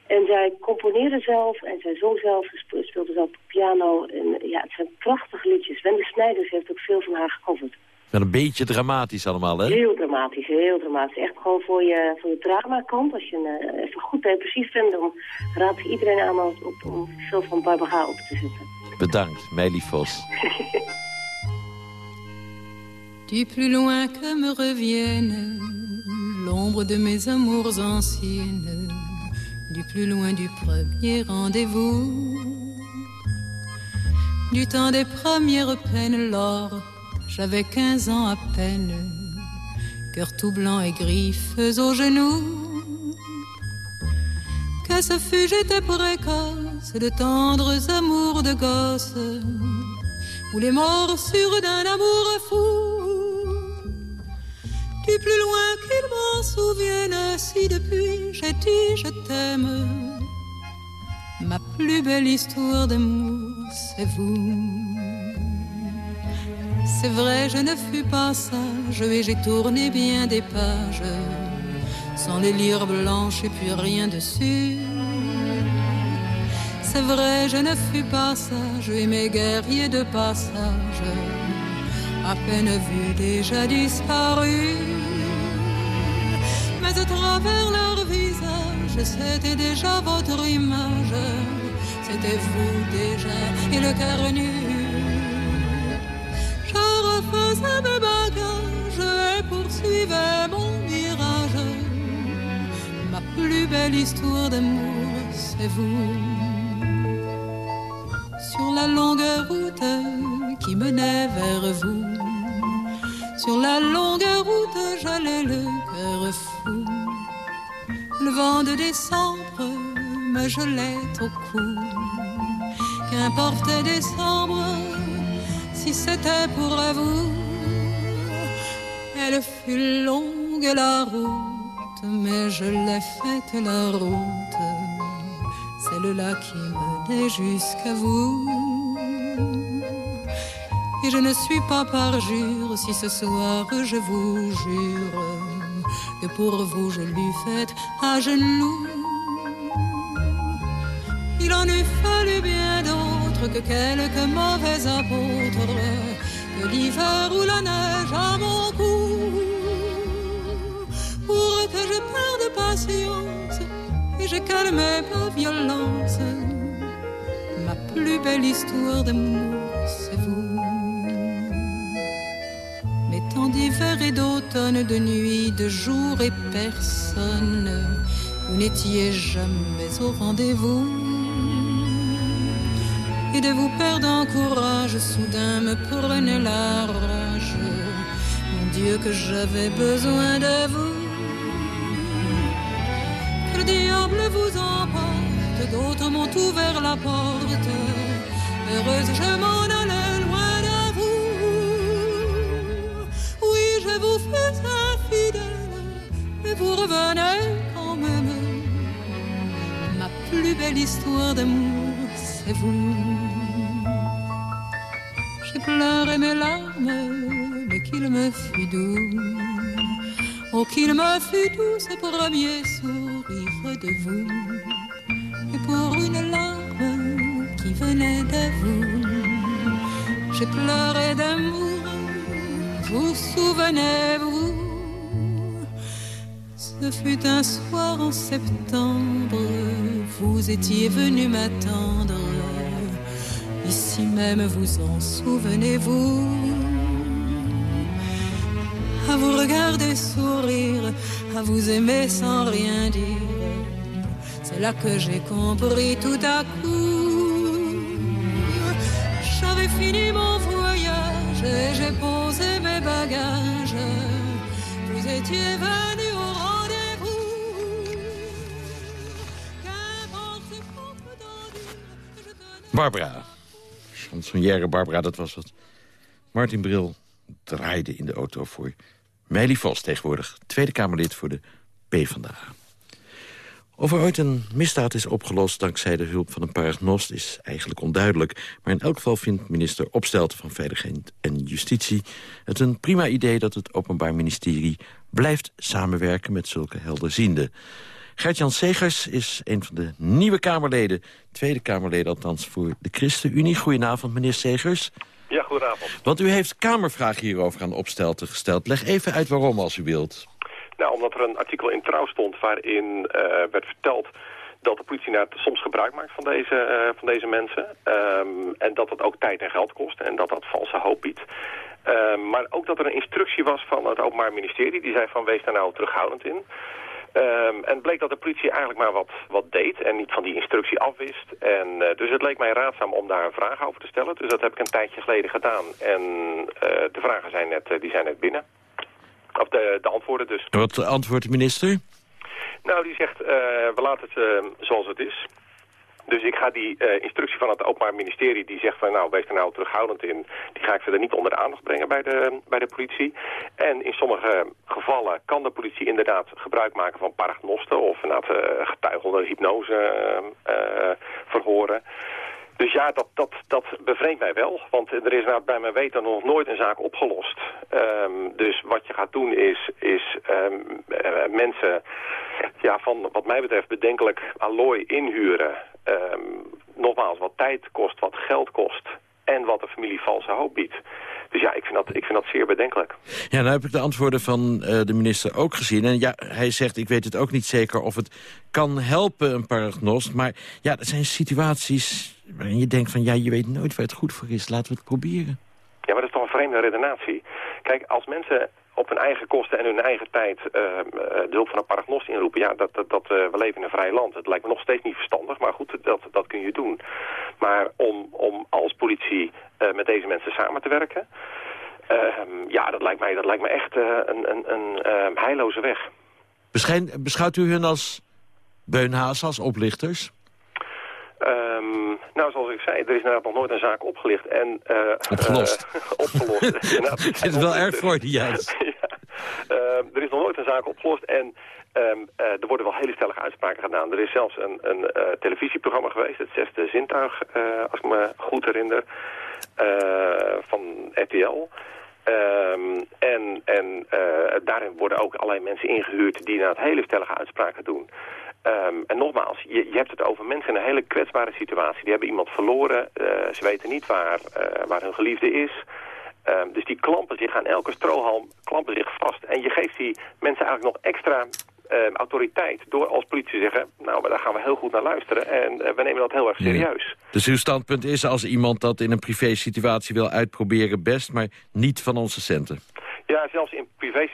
En zij componeerde zelf en zij zong zelf, ze spe- speelde zelf op piano. En ja, het zijn prachtige liedjes. Wende Snijders heeft ook veel van haar gecoverd.
Wel een beetje dramatisch allemaal, hè?
Heel dramatisch, heel dramatisch. Echt gewoon voor je, voor je drama-kant. Als je eh, even goed depressief bent, dan raad ik iedereen aan om, op, om veel van Barbara op te zetten.
Bedankt, Meili Vos.
Du plus loin que me revienne l'ombre de mes amours anciennes, du plus loin du premier rendez-vous, du temps des premières peines, lors j'avais quinze ans à peine, cœur tout blanc et griffes aux genoux. Que ce fut, j'étais précoce de tendres amours de gosse, ou les morsures d'un amour fou. Du plus loin qu'il m'en souvienne, si depuis j'ai dit je t'aime, ma plus belle histoire d'amour, c'est vous. C'est vrai, je ne fus pas sage et j'ai tourné bien des pages, sans les lire blanches et puis rien dessus. C'est vrai, je ne fus pas sage et mes guerriers de passage, à peine vus déjà disparus. Mais à travers leur visage, c'était déjà votre image, c'était vous déjà et le cœur nu. Je refaisais mes bagages et poursuivais mon mirage. Ma plus belle histoire d'amour, c'est vous. Sur la longue route qui menait vers vous, sur la longue route, j'allais le cœur fou. Le vent de décembre me gelait au cou. Qu'importe décembre, c'était pour vous. Elle fut longue la route, mais je l'ai faite la route, celle-là qui menait jusqu'à vous. Et je ne suis pas parjure si ce soir je vous jure que pour vous je l'eus faite à genoux. Il en eût fallu bien d'autres que quelques mauvais apôtres, que l'hiver ou la neige à mon cou, pour que je perde patience et je calme ma violence. Ma plus belle histoire d'amour, c'est vous. Mes temps d'hiver et d'automne, de nuit, de jour et personne, vous n'étiez jamais au rendez-vous de vous perdre en courage, soudain me prenait la rage. Mon Dieu, que j'avais besoin de vous. Que le diable vous emporte, d'autres m'ont ouvert la porte. Heureuse, je m'en allais loin de vous. Oui, je vous fais infidèle, mais vous revenez quand même. Ma plus belle histoire d'amour, vous. J'ai pleuré mes larmes, mais qu'il me fut doux. Oh, qu'il me fut doux ce premier sourire de vous. Et pour une larme qui venait de vous, j'ai pleuré d'amour. Vous souvenez-vous? Ce fut un soir en septembre, vous étiez venu m'attendre. Ici même, vous en souvenez-vous À vous regarder sourire, à vous aimer sans rien dire. C'est là que j'ai compris tout à coup. J'avais fini mon voyage et j'ai posé mes bagages. Vous étiez venu
Barbara. Chansonnière Barbara, dat was wat Martin Bril draaide in de auto voor Meili Vos tegenwoordig, Tweede Kamerlid voor de PvdA. Of er ooit een misdaad is opgelost dankzij de hulp van een paragnost is eigenlijk onduidelijk. Maar in elk geval vindt minister Opstelten van Veiligheid en Justitie het een prima idee dat het Openbaar Ministerie blijft samenwerken met zulke helderzienden. Gert-Jan Segers is een van de nieuwe Kamerleden. Tweede Kamerleden althans voor de ChristenUnie. Goedenavond, meneer Segers.
Ja, goedenavond.
Want u heeft Kamervragen hierover aan Opstelten gesteld. Leg even uit waarom, als u wilt.
Nou, omdat er een artikel in Trouw stond waarin uh, werd verteld dat de politie nou soms gebruik maakt van deze, uh, van deze mensen. Um, en dat dat ook tijd en geld kost en dat dat valse hoop biedt. Uh, maar ook dat er een instructie was van het Openbaar Ministerie. Die zei van wees daar nou terughoudend in. Um, en het bleek dat de politie eigenlijk maar wat, wat deed en niet van die instructie afwist. En, uh, dus het leek mij raadzaam om daar een vraag over te stellen. Dus dat heb ik een tijdje geleden gedaan. En uh, de vragen zijn net, uh, die zijn net binnen. Of de, de antwoorden dus.
Wat antwoordt de minister?
Nou, die zegt, we laten het zoals het is. Dus ik ga die uh, instructie van het Openbaar Ministerie, die zegt van nou, wees er nou terughoudend in, die ga ik verder niet onder de aandacht brengen bij de, bij de politie. En in sommige gevallen kan de politie inderdaad gebruik maken van paragnosten of inderdaad uh, getuigelde hypnose uh, verhoren. Dus ja, dat, dat, dat bevreemdt mij wel. Want er is nou bij mijn weten nog nooit een zaak opgelost. Um, dus wat je gaat doen is, is uh, mensen ja, van wat mij betreft bedenkelijk allooi inhuren. Um, nogmaals, wat tijd kost, wat geld kost en wat de familie valse hoop biedt. Dus ja, ik vind dat, ik vind dat zeer bedenkelijk.
Ja, nou heb ik de antwoorden van uh, de minister ook gezien. En ja, hij zegt, ik weet het ook niet zeker of het kan helpen, een paragnost. Maar ja, er zijn situaties waarin je denkt van... ja, je weet nooit waar het goed voor is, laten we het proberen.
Ja, maar dat is toch een vreemde redenatie. Kijk, als mensen op hun eigen kosten en hun eigen tijd uh, de hulp van een paragnost inroepen. Ja, dat, dat, dat uh, we leven in een vrij land. Het lijkt me nog steeds niet verstandig, maar goed, dat, dat kun je doen. Maar om, om als politie met deze mensen samen te werken... ja, dat lijkt mij, dat lijkt me echt een, een, een heilloze weg.
Beschijn, beschouwt u hun als beunhazen, als oplichters?
Um, nou, zoals ik zei, er is inderdaad nog nooit een zaak opgelicht. En, uh,
opgelost.
Uh, opgelost.
Het is wel erg Freudiaans.
ja. uh, er is nog nooit een zaak opgelost en um, er worden wel hele stellige uitspraken gedaan. Er is zelfs een, een televisieprogramma geweest, het zesde zintuig, als ik me goed herinner, van RTL. Um, en en daarin worden ook allerlei mensen ingehuurd die inderdaad hele stellige uitspraken doen. Um, en nogmaals, je, je, hebt het over mensen in een hele kwetsbare situatie. Die hebben iemand verloren, uh, ze weten niet waar, uh, waar hun geliefde is. Um, dus die klampen zich aan elke strohalm, klampen zich vast. En je geeft die mensen eigenlijk nog extra uh, autoriteit door als politie te zeggen... nou, maar daar gaan we heel goed naar luisteren en we nemen dat heel erg serieus.
Ja. Dus uw standpunt is als iemand dat in een privé situatie wil uitproberen best... maar niet van onze centen?
Ja, zelfs in privé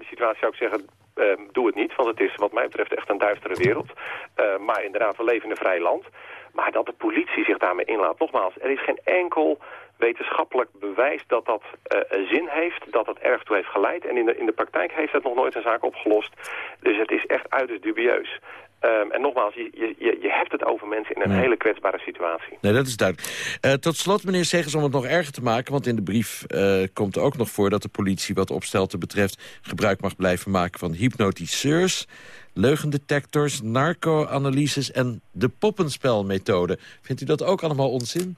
situatie zou ik zeggen Uh, doe het niet, want het is wat mij betreft echt een duistere wereld. Uh, maar inderdaad, we leven in een vrij land. Maar dat de politie zich daarmee inlaat, nogmaals, er is geen enkel wetenschappelijk bewijs dat dat uh, zin heeft, dat dat erg toe heeft geleid. En in de, in de praktijk heeft dat nog nooit een zaak opgelost. Dus het is echt uiterst dubieus. Um, en nogmaals, je, je, je hebt het over mensen in een nee. hele kwetsbare situatie.
Nee, dat is duidelijk. Uh, tot slot, meneer Segers, om het nog erger te maken... want in de brief uh, komt er ook nog voor dat de politie wat opstelten betreft... gebruik mag blijven maken van hypnotiseurs, leugendetectors... narco-analyses en de poppenspelmethode. Vindt u dat ook allemaal onzin?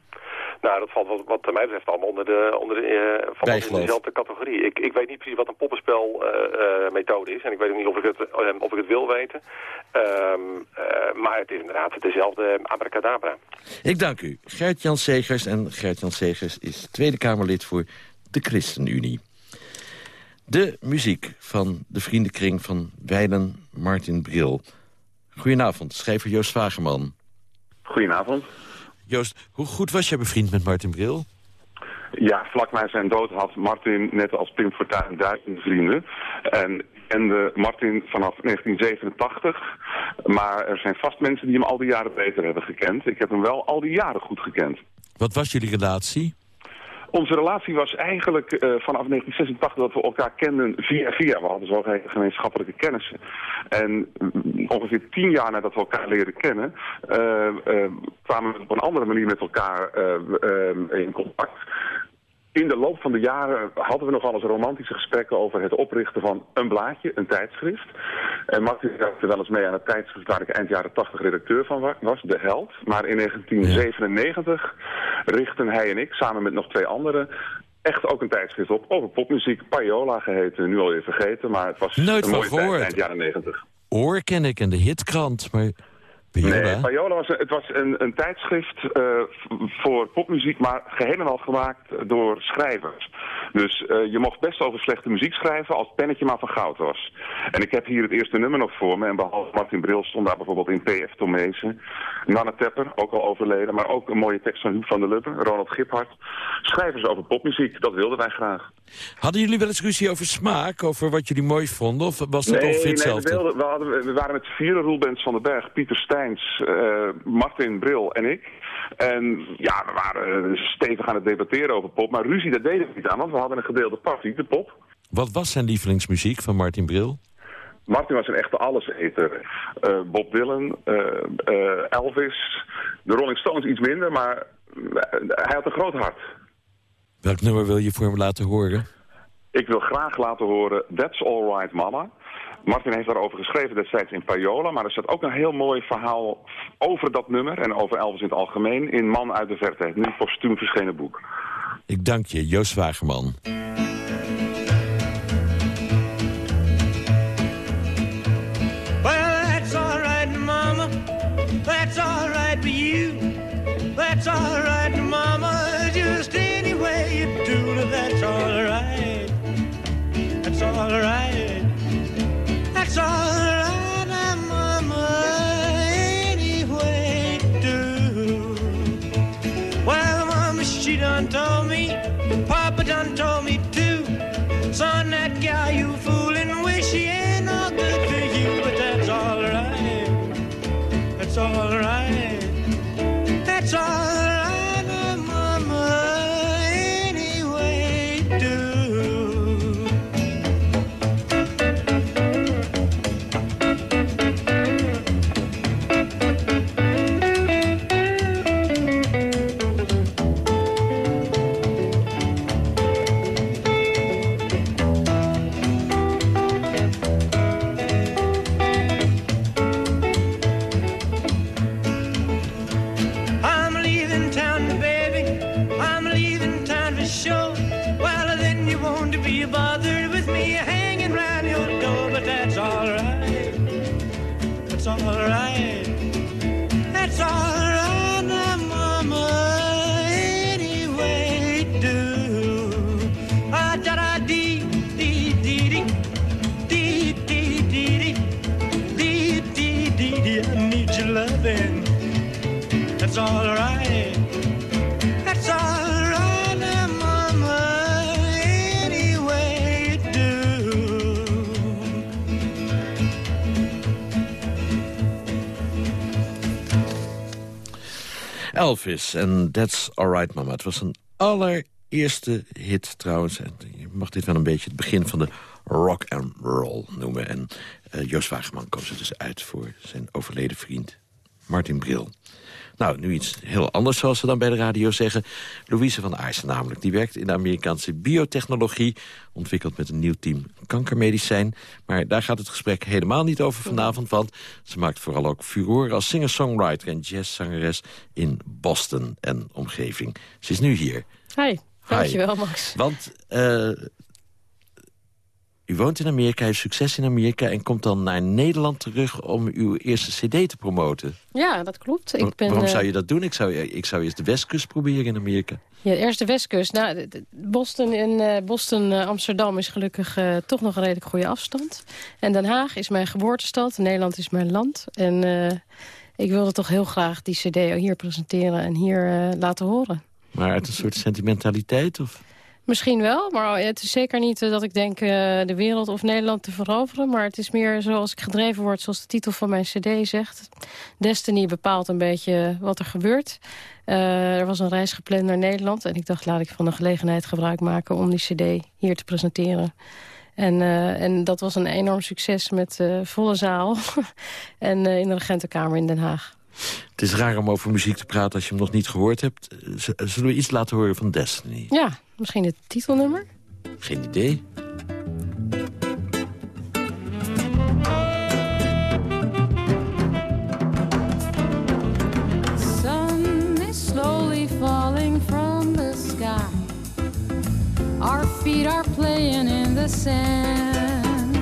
Nou, dat valt wat, wat mij betreft allemaal onder, de, onder, de, uh, van onder dezelfde categorie. Ik, ik weet niet precies wat een poppenspelmethode uh, uh, is. En ik weet ook niet of ik het, of ik het wil weten. Um, maar het is inderdaad dezelfde abracadabra.
Ik dank u. Gert-Jan Segers. En Gert-Jan Segers is Tweede Kamerlid voor de ChristenUnie. De muziek van de vriendenkring van Weilen Martin Bril. Goedenavond, schrijver Joost Vageman.
Goedenavond.
Joost, hoe goed was jij bevriend met Martin Bril?
Ja, vlak na zijn dood had Martin, net als Pim Fortuyn, duizend vrienden. En kende Martin vanaf 1987. Maar er zijn vast mensen die hem al die jaren beter hebben gekend. Ik heb hem wel al die jaren goed gekend.
Wat was jullie relatie?
Onze relatie was eigenlijk uh, vanaf 1986 dat we elkaar kenden via via. We hadden zo gemeenschappelijke kennissen. En uh, ongeveer tien jaar nadat we elkaar leren kennen, uh, kwamen we op een andere manier met elkaar in contact. In de loop van de jaren hadden we nogal eens romantische gesprekken over het oprichten van een blaadje, een tijdschrift. En Martin werkte wel eens mee aan het tijdschrift waar ik eind jaren 80 redacteur van wa- was, De Held. Maar in 1997 richtten hij en ik, samen met nog twee anderen, echt ook een tijdschrift op over popmuziek. Paiola geheten, nu alweer vergeten, maar het was
Nooit
een mooie tijd eind jaren 90.
Oor ken ik en de hitkrant, maar...
Nee, Paiola was, het was een, een tijdschrift eh, voor popmuziek, maar geheel en al gemaakt door schrijvers. Dus eh, je mocht best over slechte muziek schrijven als het pennetje maar van goud was. En ik heb hier het eerste nummer nog voor me. En behalve Martin Bril stond daar bijvoorbeeld in P.F. Tomezen. Nanne Tepper, ook al overleden, maar ook een mooie tekst van Huub van der Lubbe, Ronald Giphart. Schrijvers over popmuziek, dat wilden wij graag.
Hadden jullie wel eens ruzie over smaak? Over wat jullie mooi vonden? Of was dat
nee,
ongeveer
nee, we,
hetzelfde?
wilden- we, hadden, we waren met vier Roelbens van den Berg. Pieter Steins, eh, Martin Bril en ik. En ja, we waren stevig aan het debatteren over pop. Maar ruzie, dat deden we niet aan, want we hadden een gedeelde passie, de pop.
Wat was zijn lievelingsmuziek van Martin Bril?
Martin was een echte alleseter. Eh Bob Dylan, eh, Elvis, de Rolling Stones iets minder, maar hij had een groot hart.
Welk nummer wil je voor hem laten horen?
Ik wil graag laten horen That's Alright Mama. Martin heeft daarover geschreven destijds in Payola, maar er staat ook een heel mooi verhaal over dat nummer en over Elvis in het algemeen in Man uit de Verte, het nu postuum verschenen boek.
Ik dank je, Joost Wagerman.
Well, that's all right, Mama. That's all right for you. That's all right, Mama. Just any way you do it, that's all right. That's all right. Told me to. Son, that guy you fooling,
Elvis en That's Alright Mama. Het was een allereerste hit trouwens. En je mag dit wel een beetje het begin van de rock and roll noemen. En eh, Joost Wageman koos het dus uit voor zijn overleden vriend Martin Bril. Nou, nu iets heel anders, zoals ze dan bij de radio zeggen. Louise van Aarsen namelijk. Die werkt in de Amerikaanse biotechnologie. Ontwikkeld met een nieuw team kankermedicijn. Maar daar gaat het gesprek helemaal niet over vanavond. Want ze maakt vooral ook furoren als singer-songwriter en jazzzangeres in Boston en omgeving. Ze is nu hier.
Hi, dankjewel Max.
Want eh, u woont in Amerika, heeft succes in Amerika... en komt dan naar Nederland terug om uw eerste cd te promoten.
Ja, dat klopt. Ik ben,
Waarom
eh,
zou je dat doen? Ik zou, ik zou eerst de Westkust proberen in Amerika.
Ja, eerst de Westkust. Nou, Boston en eh, Boston, eh, Amsterdam is gelukkig toch nog een redelijk goede afstand. En Den Haag is mijn geboortestad. Nederland is mijn land. En ik wilde toch heel graag die cd hier presenteren en hier laten horen.
Maar uit een soort sentimentaliteit? Of?
Misschien wel, maar het is zeker niet eh, dat ik denk eh, de wereld of Nederland te veroveren. Maar het is meer zoals ik gedreven word, zoals de titel van mijn cd zegt. Destiny bepaalt een beetje wat er gebeurt. Eh, er was een reis gepland naar Nederland. En ik dacht, laat ik van de gelegenheid gebruik maken om die cd hier te presenteren. En, en dat was een enorm succes met volle zaal. en in de regentenkamer in Den Haag.
Het is raar om over muziek te praten als je hem nog niet gehoord hebt. Z- Zullen we iets laten horen van Destiny?
Ja, misschien het titelnummer?
Geen idee.
sun is slowly falling from the sky. Our feet are playing in the sand.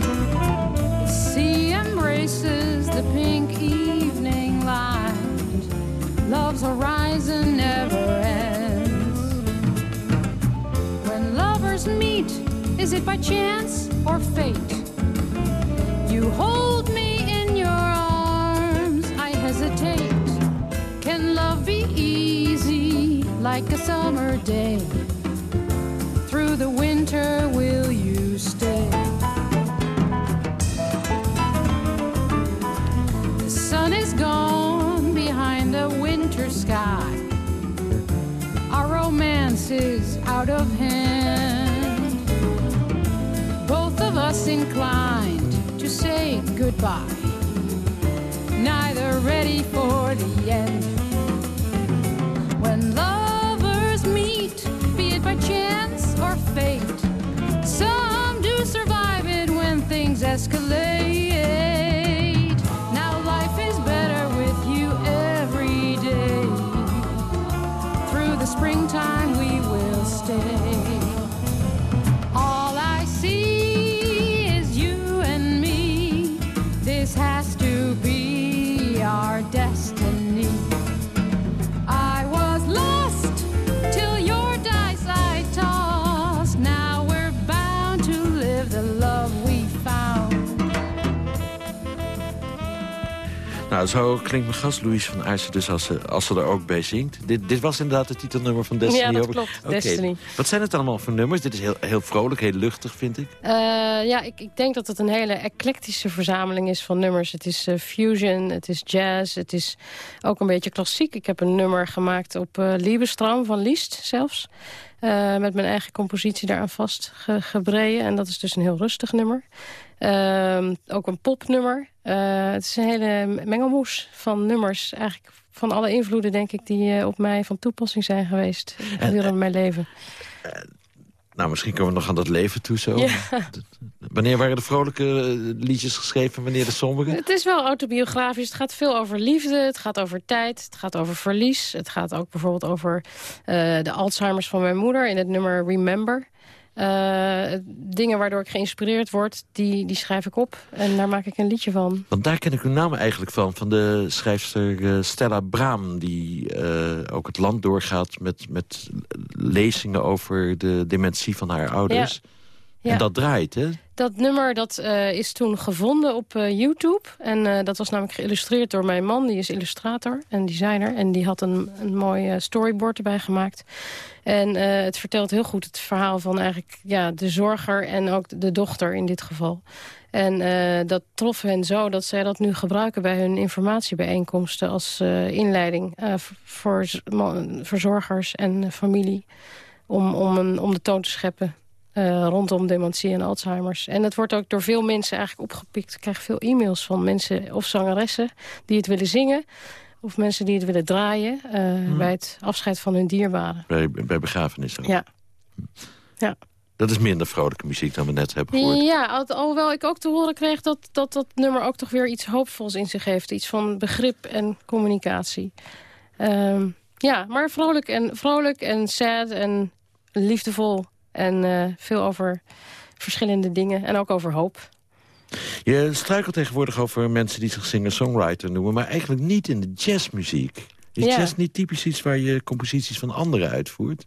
The sea embraces the pink. Love's horizon never ends. When lovers meet, is it by chance or fate? You hold me in your arms, I hesitate. Can love be easy like a summer day? Through the winter, will you stay? Out of hand. Both of us inclined to say goodbye neither ready for the end. When lovers meet, be it by chance or fate, some do survive it when things escalate.
Nou, zo klinkt mijn gast Louise van Aartsen dus als ze, als ze er ook bij zingt. Dit, dit was inderdaad het titelnummer van Destiny.
Ja, dat klopt. Destiny.
Wat zijn het allemaal voor nummers? Dit is heel, heel vrolijk, heel luchtig, vind ik.
Eh, ja, ik, ik denk dat het een hele eclectische verzameling is van nummers. Het is eh, fusion, het is jazz, het is ook een beetje klassiek. Ik heb een nummer gemaakt op eh Liebestram van Liszt zelfs. Met mijn eigen compositie daaraan vastgebreien. En dat is dus een heel rustig nummer. Ehm, ook een popnummer. Eh, het is een hele mengelmoes van nummers. Eigenlijk van alle invloeden, denk ik, die eh, op mij van toepassing zijn geweest. gedurende mijn leven.
Nou, misschien komen we nog aan dat leven toe zo.
Ja.
Wanneer waren de vrolijke eh, liedjes geschreven, wanneer de sombere?
Het is wel autobiografisch. Het gaat veel over liefde, het gaat over tijd, het gaat over verlies. Het gaat ook bijvoorbeeld over eh, de Alzheimer's van mijn moeder in het nummer Remember. Eh, dingen waardoor ik geïnspireerd word, die, die schrijf ik op. En daar maak ik een liedje van.
Want daar ken ik uw naam eigenlijk van, van de schrijfster eh, Stella Braam... die eh, ook het land doorgaat met, met lezingen over de dementie van haar ouders.
Ja.
En dat draait, hè?
Dat nummer dat, eh, is toen gevonden op eh, YouTube. En eh, dat was namelijk geïllustreerd door mijn man. Die is illustrator en designer. En die had een, een mooi storyboard erbij gemaakt. En het vertelt heel goed het verhaal van eigenlijk ja, de zorger en ook de dochter in dit geval. En dat trof hen zo dat zij dat nu gebruiken bij hun informatiebijeenkomsten als inleiding voor verzorgers en familie. Om, om, een, om de toon te scheppen eh, rondom dementie en Alzheimer's. En het wordt ook door veel mensen eigenlijk opgepikt. Ik krijg veel e-mails van mensen of zangeressen die het willen zingen... of mensen die het willen draaien eh, bij het afscheid van hun dierbaren.
Bij, bij begrafenissen.
Ja. ja.
Dat is minder vrolijke muziek dan we net hebben gehoord.
Ja, al- alhoewel ik ook te horen kreeg dat, dat dat nummer ook toch weer iets hoopvols in zich heeft. Iets van begrip en communicatie. Ehm, ja, maar vrolijk en, vrolijk en sad en liefdevol. En eh, veel over verschillende dingen en ook over hoop.
Je struikelt tegenwoordig over mensen die zich singer-songwriter noemen... maar eigenlijk niet in de jazzmuziek. Is
Ja.
jazz niet typisch iets waar je composities van anderen uitvoert?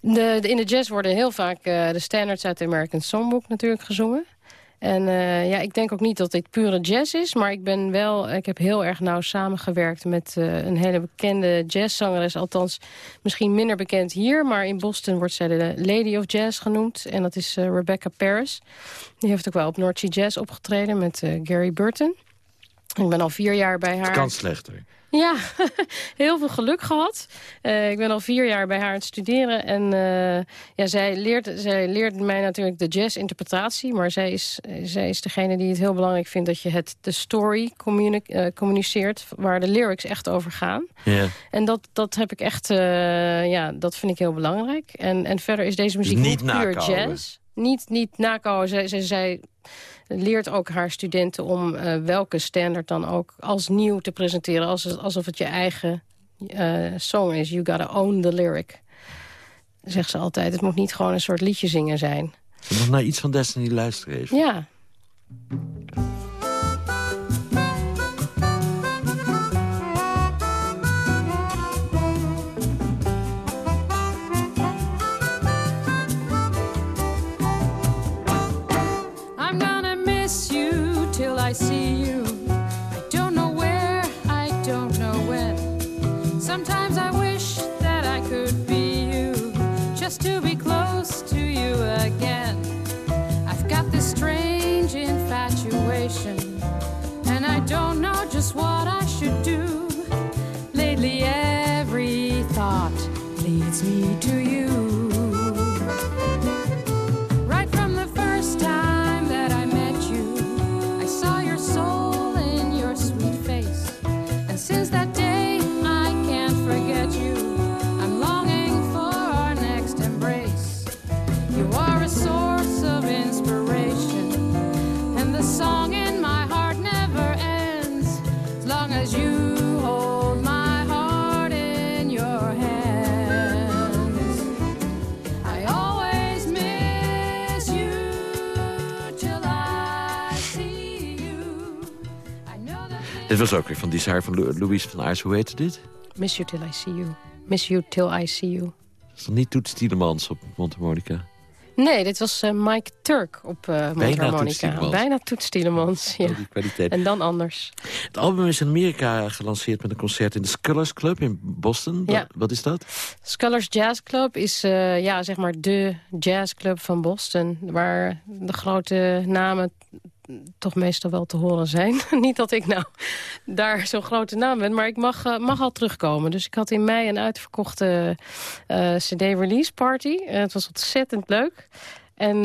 De, de- in de jazz worden heel vaak eh, de standards uit de American Songbook natuurlijk gezongen. En eh, ja, ik denk ook niet dat dit pure jazz is, maar ik ben wel, ik heb heel erg nauw samengewerkt met eh, een hele bekende jazzzangeres. Althans, misschien minder bekend hier, maar in Boston wordt zij de Lady of Jazz genoemd. En dat is eh, Rebecca Paris. Die heeft ook wel op North Jazz opgetreden met Gary Burton. Ik ben al vier jaar bij haar.
Kan slechter.
Ja, heel veel geluk gehad. Eh, ik ben al vier jaar bij haar aan het studeren. En eh, ja, zij, leert, zij leert mij natuurlijk de jazz-interpretatie. Maar zij is, zij is degene die het heel belangrijk vindt... dat je het, de story communi uh, communiceert... waar de lyrics echt over gaan. En dat, dat heb ik echt... ja, dat vind ik heel belangrijk. En, en verder is deze muziek
niet,
niet puur
nakouwen.
jazz. Niet, niet nakouwen. Zij, zij, zij leert ook haar studenten om uh, welke standaard dan ook als nieuw te presenteren. Als, alsof het je eigen uh, song is. You gotta own the lyric. Zegt ze altijd. Het moet niet gewoon een soort liedje zingen zijn.
Je nog naar iets van Destiny luisteren even.
Ja.
I see you. I don't know where, I don't know when. Sometimes I wish that I could be you, just to be close to you again. I've got this strange infatuation, and I don't know just what I should do. Lately, every thought leads me to you.
Dit was ook weer van Desire van Lu Louise van Aars. Hoe heette dit?
Miss You Till I See You. Miss You Till I See You.
Dat is toch niet Toets Tielemans op Mondharmonica?
Nee, dit was uh, Mike Turk op uh, Mondharmonica. Bijna Toets Tielemans. Ja. En dan anders.
Het album is in Amerika gelanceerd met een concert in de Scullers Club in Boston.
Ja.
Wat, wat is dat?
Scullers Jazz Club is uh, ja, zeg maar de jazzclub van Boston. Waar de grote namen toch meestal wel te horen zijn. Niet dat ik nou daar zo'n grote naam ben, maar ik mag, uh, mag al terugkomen. Dus ik had in mei een uitverkochte uh, cd-release party. Uh, het was ontzettend leuk. En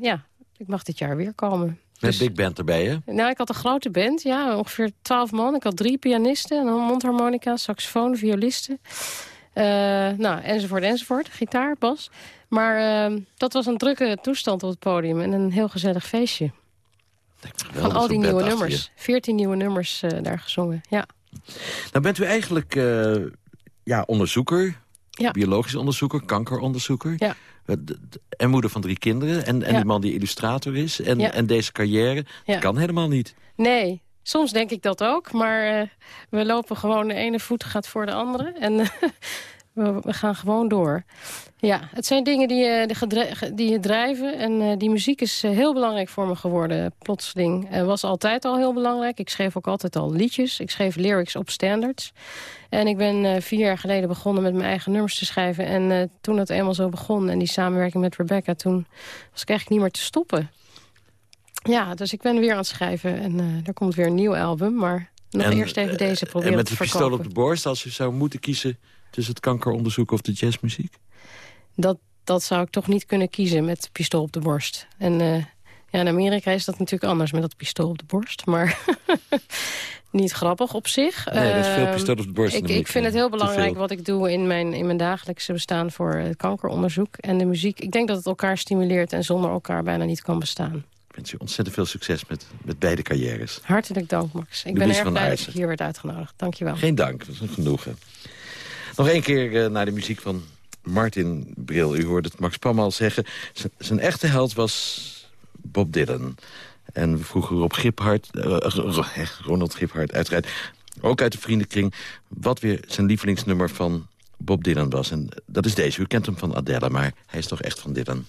ja, ik mag dit jaar weer komen.
Met
Dus-
Big Band erbij, hè?
Nou, ik had een grote band, ja, ongeveer twaalf man. Ik had drie pianisten, een mondharmonica, saxofoon, violisten. Uh, nou, enzovoort, enzovoort. Gitaar, bas. Maar uh, dat was een drukke toestand op het podium en een heel gezellig feestje. Van al die nieuwe nummers. Veertien nieuwe nummers uh, daar gezongen, ja.
Nou bent u eigenlijk uh, ja, onderzoeker,
ja.
biologisch onderzoeker, kankeronderzoeker.
Ja.
En moeder van drie kinderen. En, en
ja.
die man die illustrator is. En,
ja.
en deze carrière,
ja.
kan helemaal niet.
Nee, soms denk ik dat ook. Maar uh, we lopen gewoon, de ene voet gaat voor de andere. En we, we, gaan gewoon door. Ja, het zijn dingen die, uh, die je drijven. En uh, die muziek is heel belangrijk voor me geworden, plotseling. Het was altijd al heel belangrijk. Ik schreef ook altijd al liedjes. Ik schreef lyrics op standards. En ik ben vier jaar geleden begonnen met mijn eigen nummers te schrijven. En toen het eenmaal zo begon en die samenwerking met Rebecca... toen was ik eigenlijk niet meer te stoppen. Ja, dus ik ben weer aan het schrijven en er komt weer een nieuw album. Maar nog
en,
eerst even deze proberen
En met de pistool op de borst, als u zou moeten kiezen... tussen het kankeronderzoek of de jazzmuziek?
Dat, dat zou ik toch niet kunnen kiezen met pistool op de borst. En uh, ja, in Amerika is dat natuurlijk anders met dat pistool op de borst. Maar niet grappig op zich.
Nee, er is veel pistool op de borst.
Ik, ik vind het heel belangrijk wat ik doe in mijn, in mijn dagelijkse bestaan... voor het kankeronderzoek en de muziek. Ik denk dat het elkaar stimuleert en zonder elkaar bijna niet kan bestaan.
Ik wens u ontzettend veel succes met, met beide carrières.
Hartelijk dank, Max. Ik ben erg blij dat ik hier werd uitgenodigd. Dank je wel.
Geen dank, dat is een genoegen. Nog één keer uh, naar de muziek van Martin Bril. U hoorde het Max Pam al zeggen. Zijn echte held was Bob Dylan. En we vroegen op Giphart, uh, Ronald Giphart uiteraard... ook uit de vriendenkring, wat weer zijn lievelingsnummer van Bob Dylan was. En dat is deze. U kent hem van Adele, maar hij is toch echt van Dylan.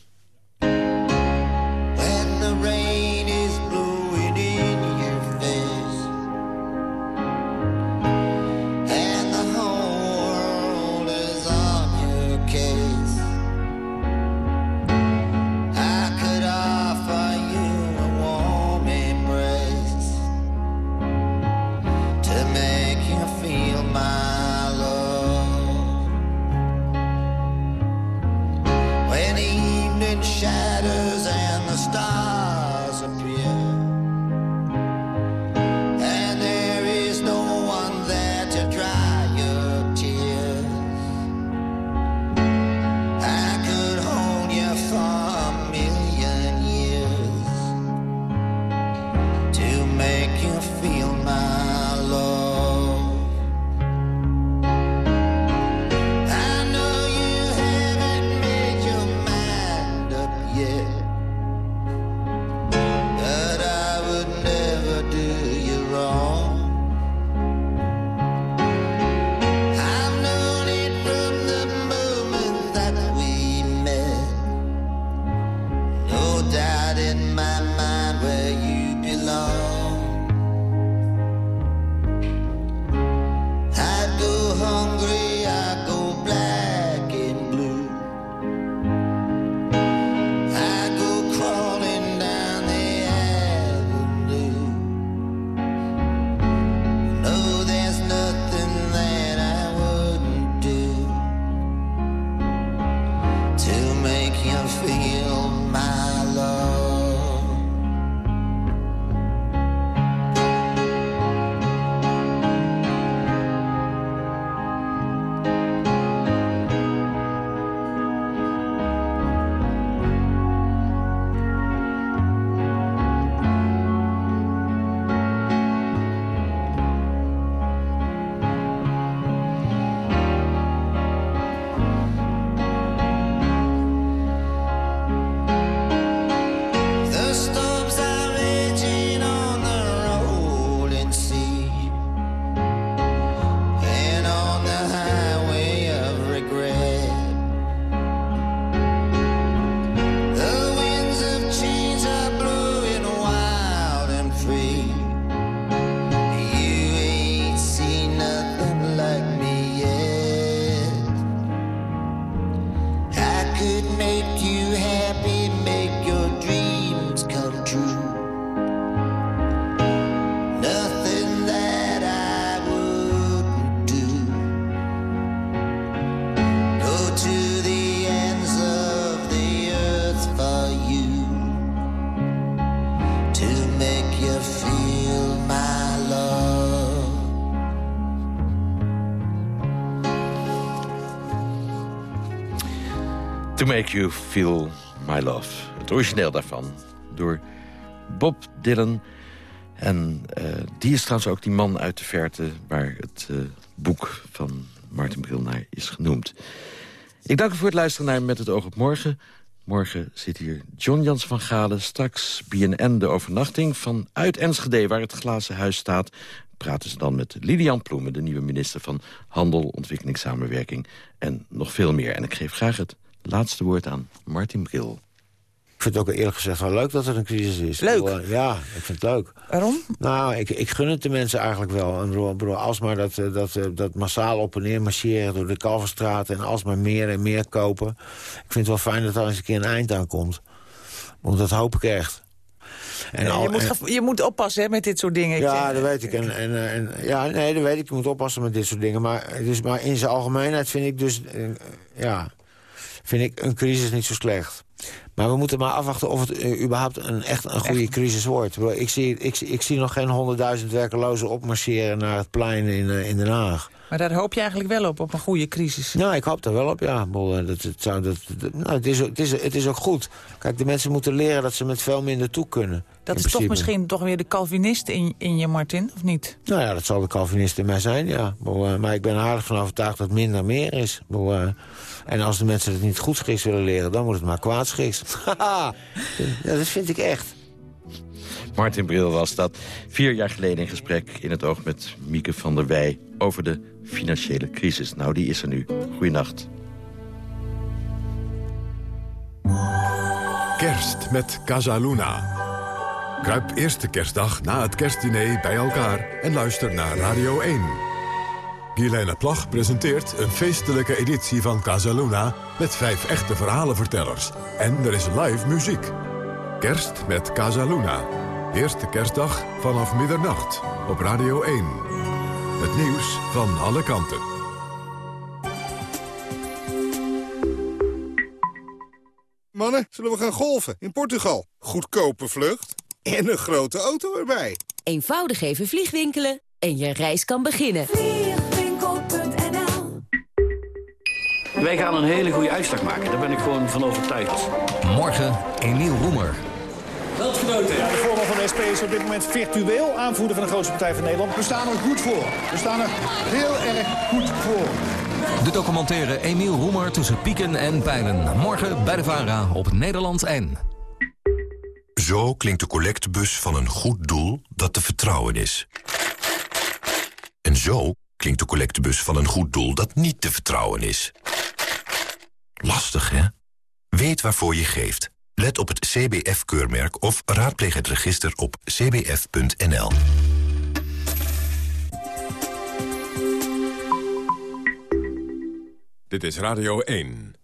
To Make You Feel My Love.
Het origineel daarvan. Door Bob Dylan. En eh, die is trouwens ook die man uit de verte... waar het eh, boek van Martin Bril naar is genoemd. Ik dank u voor het luisteren naar Met het oog op morgen. Morgen zit hier John Jans van Galen. Straks BNN de overnachting vanuit Enschede... waar het glazen huis staat. Praten ze dan met Lilian Ploemen... de nieuwe minister van Handel, Ontwikkelingssamenwerking... en nog veel meer. En ik geef graag het laatste woord aan Martin Bril.
Ik vind het ook eerlijk gezegd wel leuk dat er een crisis is.
Leuk?
Ja, ik vind het leuk.
Waarom?
Nou, ik, ik gun het de mensen eigenlijk wel. En bedoel, alsmaar dat, eh, dat, eh, dat massaal op en neer marcheren door de Kalverstraat... en alsmaar meer en meer kopen. Ik vind het wel fijn dat er eens een keer een eind aan komt. Want dat hoop ik echt. En al-
je, moet, je moet oppassen hè, met dit soort dingen.
Ja, dat weet ik. En, en, eh, en, ja, nee, dat weet ik. Je moet oppassen met dit soort dingen. Maar, dus, maar in zijn algemeenheid vind ik dus... ja, vind ik een crisis niet zo slecht. Maar we moeten maar afwachten of het eh, überhaupt een, echt een goede crisis wordt. Ik zie, ik, ik zie nog geen honderdduizend werkelozen opmarcheren naar het plein in, eh, in Den Haag.
Maar daar hoop je eigenlijk wel op, op een goede crisis.
Nou, ik hoop daar wel op, ja. Eh, Dat, het, zou, dat, dat- nou, het, is, het, is, het is ook goed. Kijk, de mensen moeten leren dat ze met veel minder toe kunnen.
Dat is toch misschien toch weer de Calvinist in, in je, Martin, of niet?
Nou ja, dat zal de Calvinist in mij zijn, ja. Eh, Maar ik ben er aardig van overtuigd dat minder meer is. Eh, En als de mensen het niet goed schiks willen leren... dan moet het maar kwaad schiks. Haha. ja, dat vind ik echt.
Martin Bril was dat vier jaar geleden in gesprek in het oog met Mieke van der Wij... over de financiële crisis. Nou, die is er nu. Goeienacht.
Kerst met Casaluna. Kruip eerste kerstdag na het kerstdiner bij elkaar en luister naar Radio 1. Guilaine Plag presenteert een feestelijke editie van Casaluna... met vijf echte verhalenvertellers. En er is live muziek. Kerst met Casaluna. Eerste kerstdag vanaf middernacht op Radio 1. Het nieuws van alle kanten.
Mannen, zullen we gaan golfen in Portugal? Goedkope vlucht en een grote auto erbij.
Eenvoudig even vliegwinkelen en je reis kan beginnen.
Vliegwinkel.nl Wij gaan een hele goede uitslag maken, daar ben ik gewoon van overtuigd.
Morgen Emiel Roemer.
Landgenoten. Ja, de voorman van de SP is op dit moment virtueel aanvoerder van de grootste partij van Nederland.
We staan er goed voor. We staan er heel erg goed voor.
De documentaire Emiel Roemer tussen pieken en pijlen. Morgen bij de VARA op Nederland 1.
Zo klinkt de collectebus van een goed doel dat te vertrouwen is. En zo klinkt de collectebus van een goed doel dat niet te vertrouwen is. Lastig, hè? Weet waarvoor je geeft. Let op het CBF-keurmerk of raadpleeg het register op cbf.nl.
Dit is Radio 1.